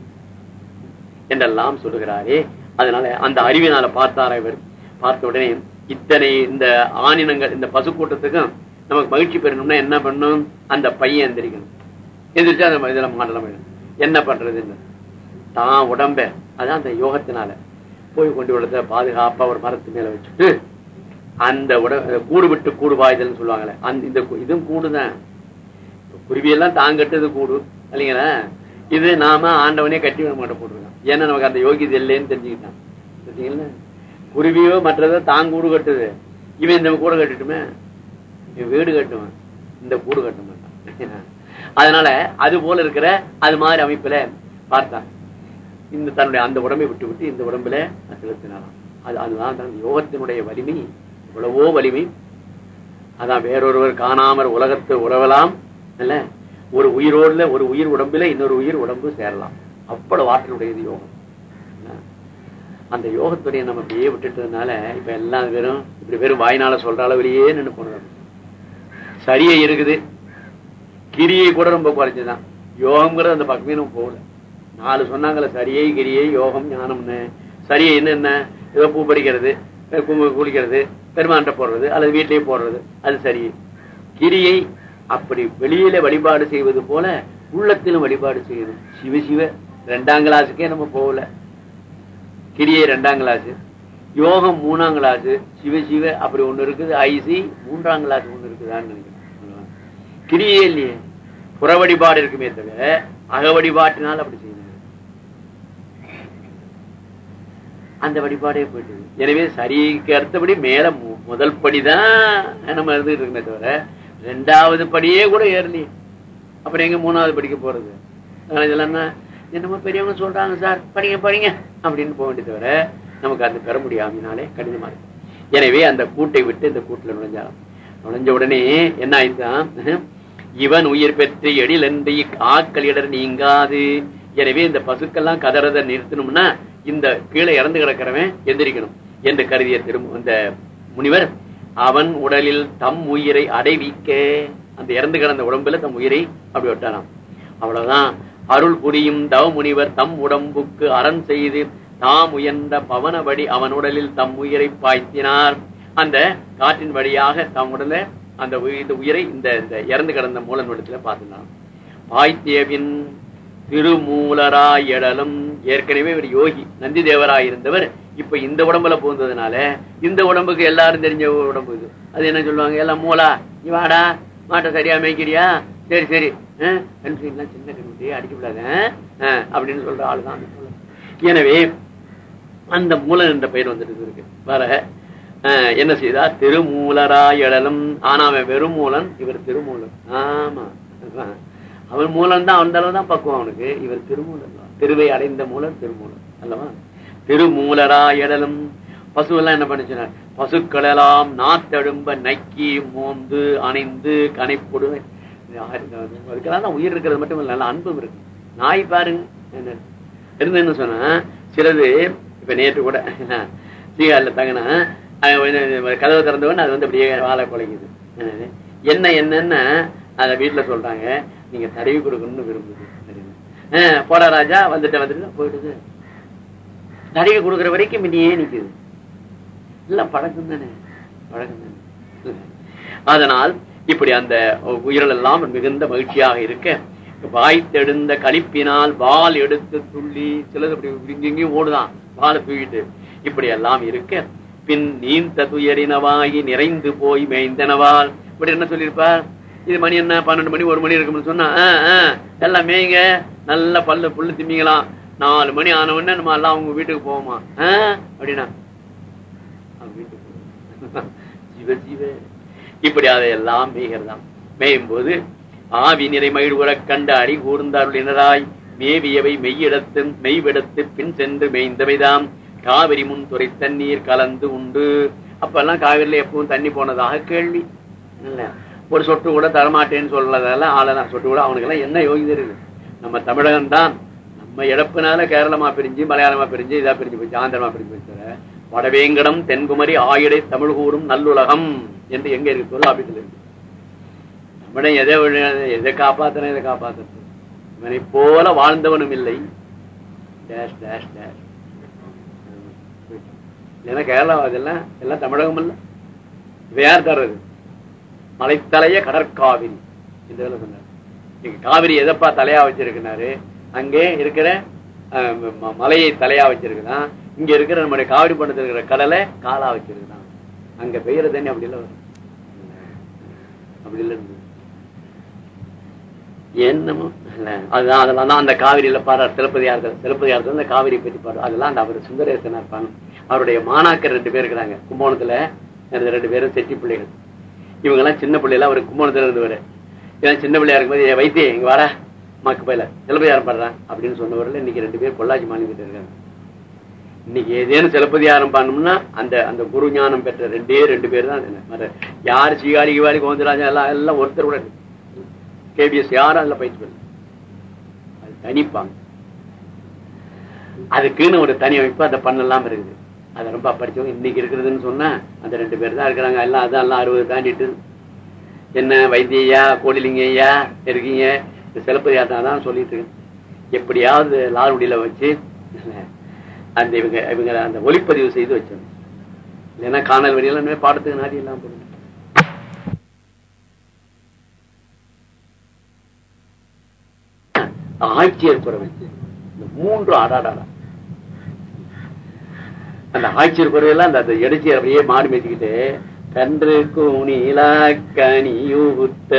Speaker 1: என்றெல்லாம் சொல்லுகிறாரே. அதனால அந்த அறிவினால பார்த்தாரா இவர்? பார்த்த உடனே இத்தனை இந்த ஆணினங்கள் இந்த பசு கூட்டத்துக்கும் நமக்கு மகிழ்ச்சி பெறணும்னா என்ன பண்ணும்? அந்த பையன் எந்திரிக்கணும். எந்திரிச்சா அந்த இதுல மாடலாம் என்ன பண்றதுன்னு. தான் உடம்ப. அதான் அந்த யோகத்தினால. போய் கொண்டு விடத்த பாதுகாப்பா ஒரு மரத்து மேல வச்சுட்டு அந்த உட கூடு விட்டு கூடு பாய்தல்னு சொல்லுவாங்களே அந்த இந்த இதுவும் கூடுதான். குருவியெல்லாம் தாங்கட்டது கட்டுறது கூடு இல்லைங்களா? இது நாம ஆண்டவனே கட்டி நம்ம கிட்ட போட்டுருக்கோம் ஏன்னா நமக்கு அந்த யோகியது இல்லைன்னு தெரிஞ்சுக்கிட்டான். தெரிஞ்சுங்களா குருவியோ மற்றதோ தான் கூடு கட்டுது. இவன் இந்த கூடு கட்டுட்டுமே? இவன் வீடு கட்டுவான். இந்த கூடு கட்ட மாட்டான். அதனால அது போல இருக்கிற அது மாதிரி அமைப்புல பார்த்தான். இந்த தன்னுடைய அந்த உடம்பை விட்டு விட்டு இந்த உடம்புல செலுத்தினாராம். அது அதுதான் தன் யோகத்தினுடைய வலிமை எவ்வளவோ வலிமை. அதான் வேறொருவர் காணாமற் உலகத்தை உறவலாம் இல்ல ஒரு உயிரோடுல ஒரு உயிர் உடம்புல இன்னொரு உயிர் உடம்பு சேரலாம். அவ்வளவு ஆற்றலுடையது யோகம். அந்த யோகத்துடைய நம்ம அப்படியே விட்டுட்டதுனால இப்ப எல்லாம் வெறும் இப்படி வெறும் வாய்னால சொல்ற அளவிலேயே நின்று போனது. சரியே இருக்குது. கிரியை கூட ரொம்ப குறைஞ்சுதான் யோகம்ங்கிறது அந்த பக்கமே நம்ம போகல. நாலு சொன்னாங்கல்ல சரியை கிரியை யோகம் ஞானம்னு. சரியை என்ன ஏதோ பூ பறிக்கிறது கும்பு குளிக்கிறது பெருமாண்ட போடுறது அல்லது வீட்டிலேயே போடுறது அது சரி கிரியை அப்படி வெளியில வழிபாடு செய்வது போல உள்ளத்திலும் வழிபாடு செய்யணும். சிவ சிவ ரெண்டாம் கிளாஸுக்கே நம்ம போகல. கிரியை ரெண்டாம் கிளாஸ். யோகம் மூணாம் கிளாஸ். சிவ சிவ அப்படி ஒண்ணு இருக்குது. ஐசி மூன்றாம் கிளாஸ் ஒண்ணு இருக்குதான்னு நினைக்கிறேன். கிரியே இல்லையே. புற வழிபாடு இருக்குமே தவிர அக வழிபாட்டினால் அப்படி செய்யும் அந்த வழிபாடே போயிட்டு எனவே சரிக்கு அடுத்தபடி மேல மு- முதல் படிதான் நம்ம இது இருக்கே தவிர ரெண்டாவது படியே கூட ஏறலையே. அப்புறம் எங்க மூணாவது படிக்க போறது? அதனால இதெல்லாம் என்னமோ பெரியவங்க சொல்றாங்க சார் படிங்க படிங்க அப்படின்னு போக வேண்டிய தவிர நமக்கு அது பெற முடியாமனாலே கடினமா இருக்கு. எனவே அந்த கூட்டை விட்டு இந்த கூட்டில நுழைஞ்சாலும் நுழைஞ்ச உடனே என்ன ஆயிடுதான் இவன் உயிர் பெற்று எழில் என்று ஆக்களிடர் நீங்காது. எனவே இந்த பசுக்கெல்லாம் கதறதை நிறுத்தணும்னா இந்த கீழே இறந்து கிடக்கிறவன் எந்திரிக்கணும் என்று கருதிய திரும்ப இந்த முனிவர் அவன் உடலில் தம் உயிரை அடைவிக்க அந்த இறந்து கிடந்த உடம்புல தம் உயிரை அப்படி விட்டாராம் அவ்வளவுதான். அருள் புரியும் தவ முனிவர் தம் உடம்புக்கு அரண் செய்து தாம் உயர்ந்த பவனபடி அவன் உடலில் தம் உயிரை பாய்த்தினார். அந்த காற்றின் வழியாக தம் உடல அந்த இந்த உயிரை இந்த இந்த இறந்து கிடந்த மூலன் இடத்துல பார்த்தினான். பாய்த்தியவின் திருமூலராய் எடலும் ஏற்கனவே ஒரு யோகி நந்தி தேவராய் இருந்தவர் இப்ப இந்த உடம்புல புகுந்ததுனால இந்த உடம்புக்கு எல்லாரும் தெரிஞ்ச ஒரு உடம்பு இது. அது என்ன சொல்லுவாங்க? எல்லாம் மூலா நீ வாடா. மாட்டை சரியா மேய்க்கிறியா? சரி சரி. அஹ், சின்ன கண்ணுட்டி அடிக்க விடாத அப்படின்னு சொல்ற ஆளுதான் அந்த எனவே அந்த மூலன் என்ற பெயர் வந்துட்டு இருக்கு. வர என்ன செய்தா? திருமூலராய் எழலும் ஆனா அவன் வெறும் மூலன் இவர் திருமூலன். ஆமா. அவன் மூலம் தான் அந்த அளவு தான் பக்குவம் அவனுக்கு. இவர் திருமூலர். திருவை அடைந்த மூலம் திருமூலர். அல்லவா? திருமூலரா எடலும் பசு எல்லாம் என்ன பண்ணுச்சுன்னா பசுக்களெல்லாம் நாத்தெழும்ப நக்கி மோந்து அணைந்து கனைப்படுவேன் அதுக்கெல்லாம் தான் உயிர் இருக்கிறது மட்டும் இல்ல நல்ல அன்பும் இருக்கு. நாய் பாருங்க. என்ன? இருந்து என்ன சொன்னா சிலது இப்ப நேற்று கூட சீகால தங்கினா கதவை திறந்தவன் அது வந்து அப்படியே வாழை குலைக்குது. என்ன என்னன்னு? அதை வீட்டுல சொல்றாங்க. நீங்க தடவி கொடுக்கணும்னு விரும்புது. ஆஹ் போடா ராஜா வந்துட்டு வந்துட்டு போயிடுது. தடவி கொடுக்குற வரைக்கும் இன்னையே நிக்குது. இல்ல பழக்கம் தானே. பழக்கம் தானே. அதனால் இப்படி அந்த உயிர்கள் எல்லாம் மிகுந்த மகிழ்ச்சியாக இருக்க வாய்த்தெடுந்த கழிப்பினால் பால் எடுத்து துள்ளி சிலது இப்படி இங்கேயும் ஓடுதான் பால் தூக்கிட்டு இப்படி எல்லாம் இருக்க பின் நீந்த துயரினவாகி நிறைந்து போய் மேய்ந்தனவால். இப்படி என்ன சொல்லியிருப்பார்? இது மணி என்ன? பன்னெண்டு மணி ஒரு மணி இருக்கும்னு சொன்னா எல்லாம் மேய்ங்க. நல்ல பல்லு புல்லு திம்பிங்களாம் நாலு மணி ஆன உடனே நம்ம எல்லாம் அவங்க வீட்டுக்கு போவோமா? அப்படின்னா ஜீவ ஜீவ. இப்படி அதையெல்லாம் மேய்கிறதாம். மேயும் போது ஆவி நிறை மகிழ்வுறக் கண்ட அடி கூர்ந்தாருளினராய் மேவியவை மெய்யிடத்து மெய்விடத்து பின் சென்று மேய்ந்தவைதாம். காவிரி முன் துறை தண்ணீர் கலந்து உண்டு. அப்ப எல்லாம் காவிரியில எப்பவும் தண்ணி போனதாக கேள்வி. ஒரு சொட்டு கூட தரமாட்டேன்னு சொல்றதெல்லாம் ஆளலாம் சொட்டு கூட அவனுக்கு எல்லாம் என்ன யோகி இருக்கு நம்ம தமிழகம் தான் நம்ம இழப்புனால கேரளமா பிரிஞ்சு மலையாளமா பிரிஞ்சு இதா பிரிஞ்சு போச்சு ஆந்திரமா பிரிஞ்சு போச்சு வடவேங்கடம் தென்குமரி ஆயிடை தமிழ் கூறும் நல்லுலகம் என்று எங்க இருக்கு? தொல்லாபீட்டில் இருக்கு. நம்மளை எதை எதை காப்பாத்தன எதை காப்பாத்துறது? இவனை போல வாழ்ந்தவனும் இல்லை. Dash dash dash. ஏன்னா கேரளா அதெல்லாம் எல்லாம் தமிழகம் இல்ல வேர் தர்றது? மலைத்தலைய கடற்காவிரி. இந்த வேலை சொன்னார் நீங்க காவிரி எதப்பா தலையா வச்சிருக்கிறாரு? அங்கே இருக்கிற ம- மலையை தலையா வச்சிருக்கிறான். இங்க இருக்கிற நம்முடைய காவிரி பண்டத்தில் இருக்கிற கடலை காலா வச்சிருக்கிறான். அங்க பெய்யற தண்ணி அப்படி இல்லை வரும். அப்படி இல்லை. என்னமோ? அதுதான் அதெல்லாம் தான் அந்த காவிரியில பாரு சிலப்பதிகாரத்தில் சிலப்பதிகாரத்தில் அந்த காவிரி பற்றி பாரு அதெல்லாம் அந்த அவர் சுந்தரேசனா இருப்பாங்க அவருடைய மாணாக்கர் ரெண்டு பேர் இருக்கிறாங்க. கும்போணத்துல ரெண்டு பேரும் செட்டி பிள்ளைகள். இவங்க எல்லாம் சின்ன பிள்ளைல ஒரு கும்போணத்துல இருந்தவர். ஏன்னா சின்ன பிள்ளையா இருக்கும்போது "ஏய், வைத்திய இங்க வர மக்கு பயில. சிலப்பதிகாரம் பாடுறான் அப்படின்னு சொன்னவர்கள் இன்னைக்கு ரெண்டு பேர் பொள்ளாச்சி மாநிலத்தில் இருக்காங்க. இன்னைக்கு ஏதேனும் சிலப்பதிகாரம் பண்ணோம்னா அந்த அந்த குரு ஞானம் பெற்ற ரெண்டே ரெண்டு பேர் தான் யார் சீகாரி கிவாரி கோந்தராஜா எல்லாம் எல்லாம் ஒருத்தர் கூட கேபிஎஸ் யாரும் அதுல பயிற்சி பண்ணல. அது தனிப்பாங்க. அதுக்குன்னு ஒரு தனி அமைப்பு அதை பண்ணலாம் இருக்குது. அதை ரொம்ப படிச்சவங்க இன்னைக்கு இருக்கிறதுன்னு சொன்னா அந்த ரெண்டு பேர் தான் இருக்கிறாங்க. எல்லாம் அதான் எல்லாம் அறுபது தாண்டிட்டு. என்ன வைத்தியா கோடிலிங்கய்யா இருக்கீங்க இந்த சிலப்பதிகாரத்தை தான் சொல்லிட்டு எப்படியாவது லாருடியில வச்சு அந்த இவங்க இவங்க அந்த ஒளிப்பதிவு செய்து வச்சோம் இல்லைன்னா காணல் வழியெல்லாம் பாடத்துக்கு நாடி எல்லாம் போடுங்க ஆட்சியர் குறவை இந்த மூன்று ஆடாடாடா. அந்த ஆட்சியர் குறையெல்லாம் அந்த அந்த அப்படியே மாடு மேய்ச்சிக்கிட்டு கன்று கூணிலா கனியூத்த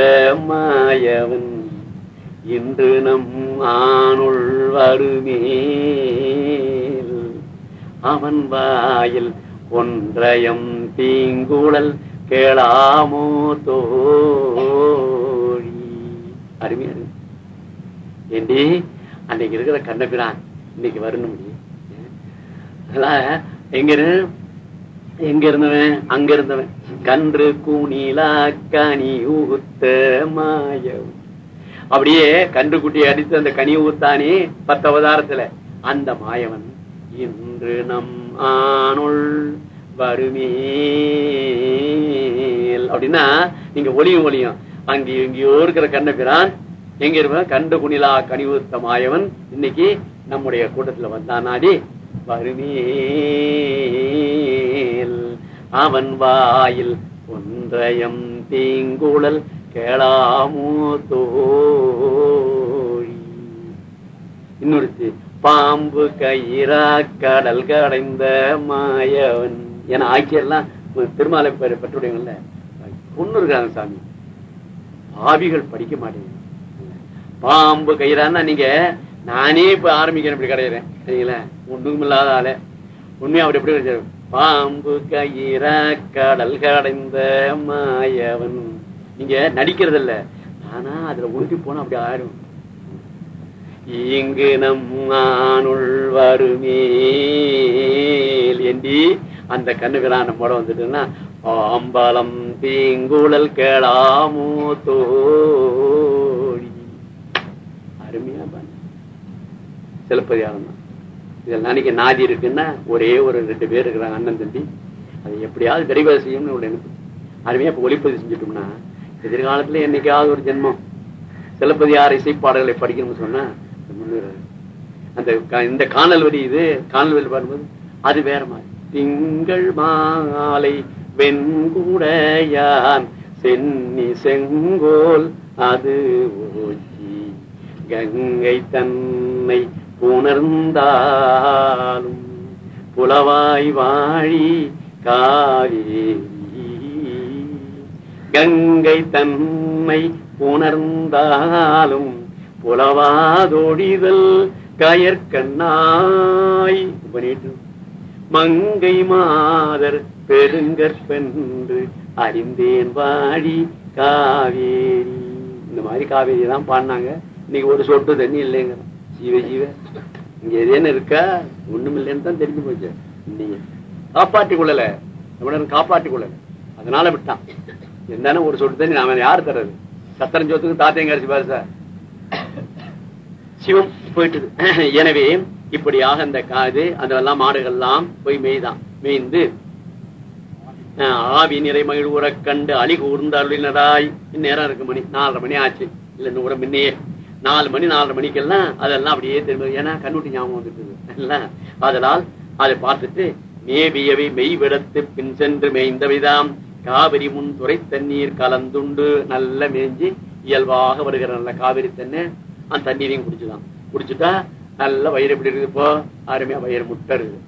Speaker 1: மாயவன் இன்று நம் ஆணுள் வருமேல். அவன் வாயில் ஒன்றயம் தீங்குழல் கேளாமோ தோழி. அருமை அருமை. ஏண்டி? அன்னைக்கு இருக்கிற கண்ணபிரான் இன்னைக்கு வரணும் முடியும் அதனால எங்கரு எங்க இருந்தவன்? அங்க இருந்தவன். கன்று கூணிலா கனி ஊத்த மாயம் அப்படியே கன்று குட்டியை அடித்து அந்த கனி ஊத்தானே பத்து அவதாரத்துல. அந்த மாயவன் இன்று நம் ஆணுள் வருமேல். அப்படின்னா நீங்க ஒளியும் ஒளியும். அங்கே எங்கேயோ இருக்கிற கண்ணபிரான் எங்க இருப்பான் கண்டு குணிலா கனிவுத்த மாயவன். இன்னைக்கு நம்முடைய கூட்டத்துல வந்தானாடி வருமேல் அவன் வாயில் ஒன்றயம் தீங்குழல் கேளாமோ தோழி இன்னொருத்தி பாம்பு கயிறா கடல் கடைந்த மாயவன். என ஆக்கியெல்லாம் திருமாலை பெற்றுடையவங்கள பொண்ணு இருக்காங்க சாமி. பாவிகள் படிக்க மாட்டேங்க பாம்பு கயிறான்னா நீங்க நானே இப்ப ஆரம்பிக்கிறேன் இப்படி கிடையிறேன் சரிங்களா? ஒண்ணுக்கும் இல்லாத ஆளு. உண்மையா அப்படி எப்படி கிடைச்சாரு பாம்பு கயிற கடல் கடைந்த மாயவன். நீங்க நடிக்கிறது இல்ல ஆனா அதுல ஒழுங்கி போனா அப்படி ஆயிரும் இங்கு நம் ஆணுள் வருமேல் ஏண்டி? அந்த கண்ணுகளான் நம்மோட வந்துட்டுன்னா ஆம்பலம் தீங்குழல் கேளாமோ தோழி. அருமையா சிலப்பதிகாரம் தான் இதில் நாளைக்கு நாதி இருக்குன்னா ஒரே ஒரு ரெண்டு பேர் இருக்கிறாங்க அண்ணன் தம்பி. அதை எப்படியாவது விரைவாக செய்யணும்னு ஒரு எனக்கு அருமையா இப்ப ஒளிப்பதிவு செஞ்சுட்டோம்னா எதிர்காலத்துல என்னைக்காவது ஒரு ஜென்மம். சிலப்பதிகார இசைப்பாடல்களை படிக்கணும்னு சொன்னா முன்னுறாரு அந்த இந்த காணல் வரி இது காணல் வரி பாடும்போது அது வேற மாதிரி. திங்கள் மாலை வெண்குடையான் சென்னி செங்கோல் அது ஓச்சி கங்கை தன்னை புணர்ந்தாலும் புலவாய் வாழி காவேரி கங்கை தன்மை உணர்ந்தாலும் புலவாதொடிதல் கயற்கண்ணாய் பண்ணிட்டு மங்கை மாதர் பெருங்கற்பென்று அறிந்தேன் வாழி காவேரி. இந்த மாதிரி காவேரி தான் பாடினாங்க. இன்னைக்கு ஒரு சொட்டு தண்ணி இல்லைங்க ஜீவ ஜீவ இங்க எதேன்னு இருக்கா? ஒண்ணும் இல்லைன்னு தான் தெரிஞ்சு போச்சு. நீங்க காப்பாற்றி கொள்ளல. தமிழன் காப்பாற்றி கொள்ளல. அதனால விட்டான். என்னன்னு ஒரு சொட்டு தண்ணி நாம யாரு தர்றது? சத்திரம் சத்திரஞ்சோத்துக்கு தாத்தையும் கரைச்சி பாரு சார். சிவம் போயிட்டு எனவே இப்படியாக அந்த காது அதெல்லாம் மாடுகள்லாம் போய் மேய்தான். மேய்ந்து ஆவி நிறை மகிழ் உறக் கண்டு அழி கூர்ந்து அருளினராய் இந்நேரம் இருக்கு மணி. நாலரை மணி ஆச்சு. இல்ல இன்னும் கூட முன்னையே நாலு மணி நாலரை மணிக்கெல்லாம் அதெல்லாம் அப்படியே திரும்ப ஏன்னா கண்ணுட்டி ஞாபகம் வந்துட்டு அதனால் அதை பார்த்துட்டு மேவியவை மெய்விடத்து பின் சென்று மேய்ந்தவைதாம். காவிரி முன் துறை தண்ணீர் கலந்துண்டு நல்ல மேய்ஞ்சி இயல்பாக வருகிற நல்ல காவிரி தண்ணி அந்த தண்ணீரையும் குடிச்சுதான். குடிச்சுட்டா நல்ல வயிறு எப்படி இருக்குது இப்போ? அருமையா வயிறு முட்டை இருக்குது.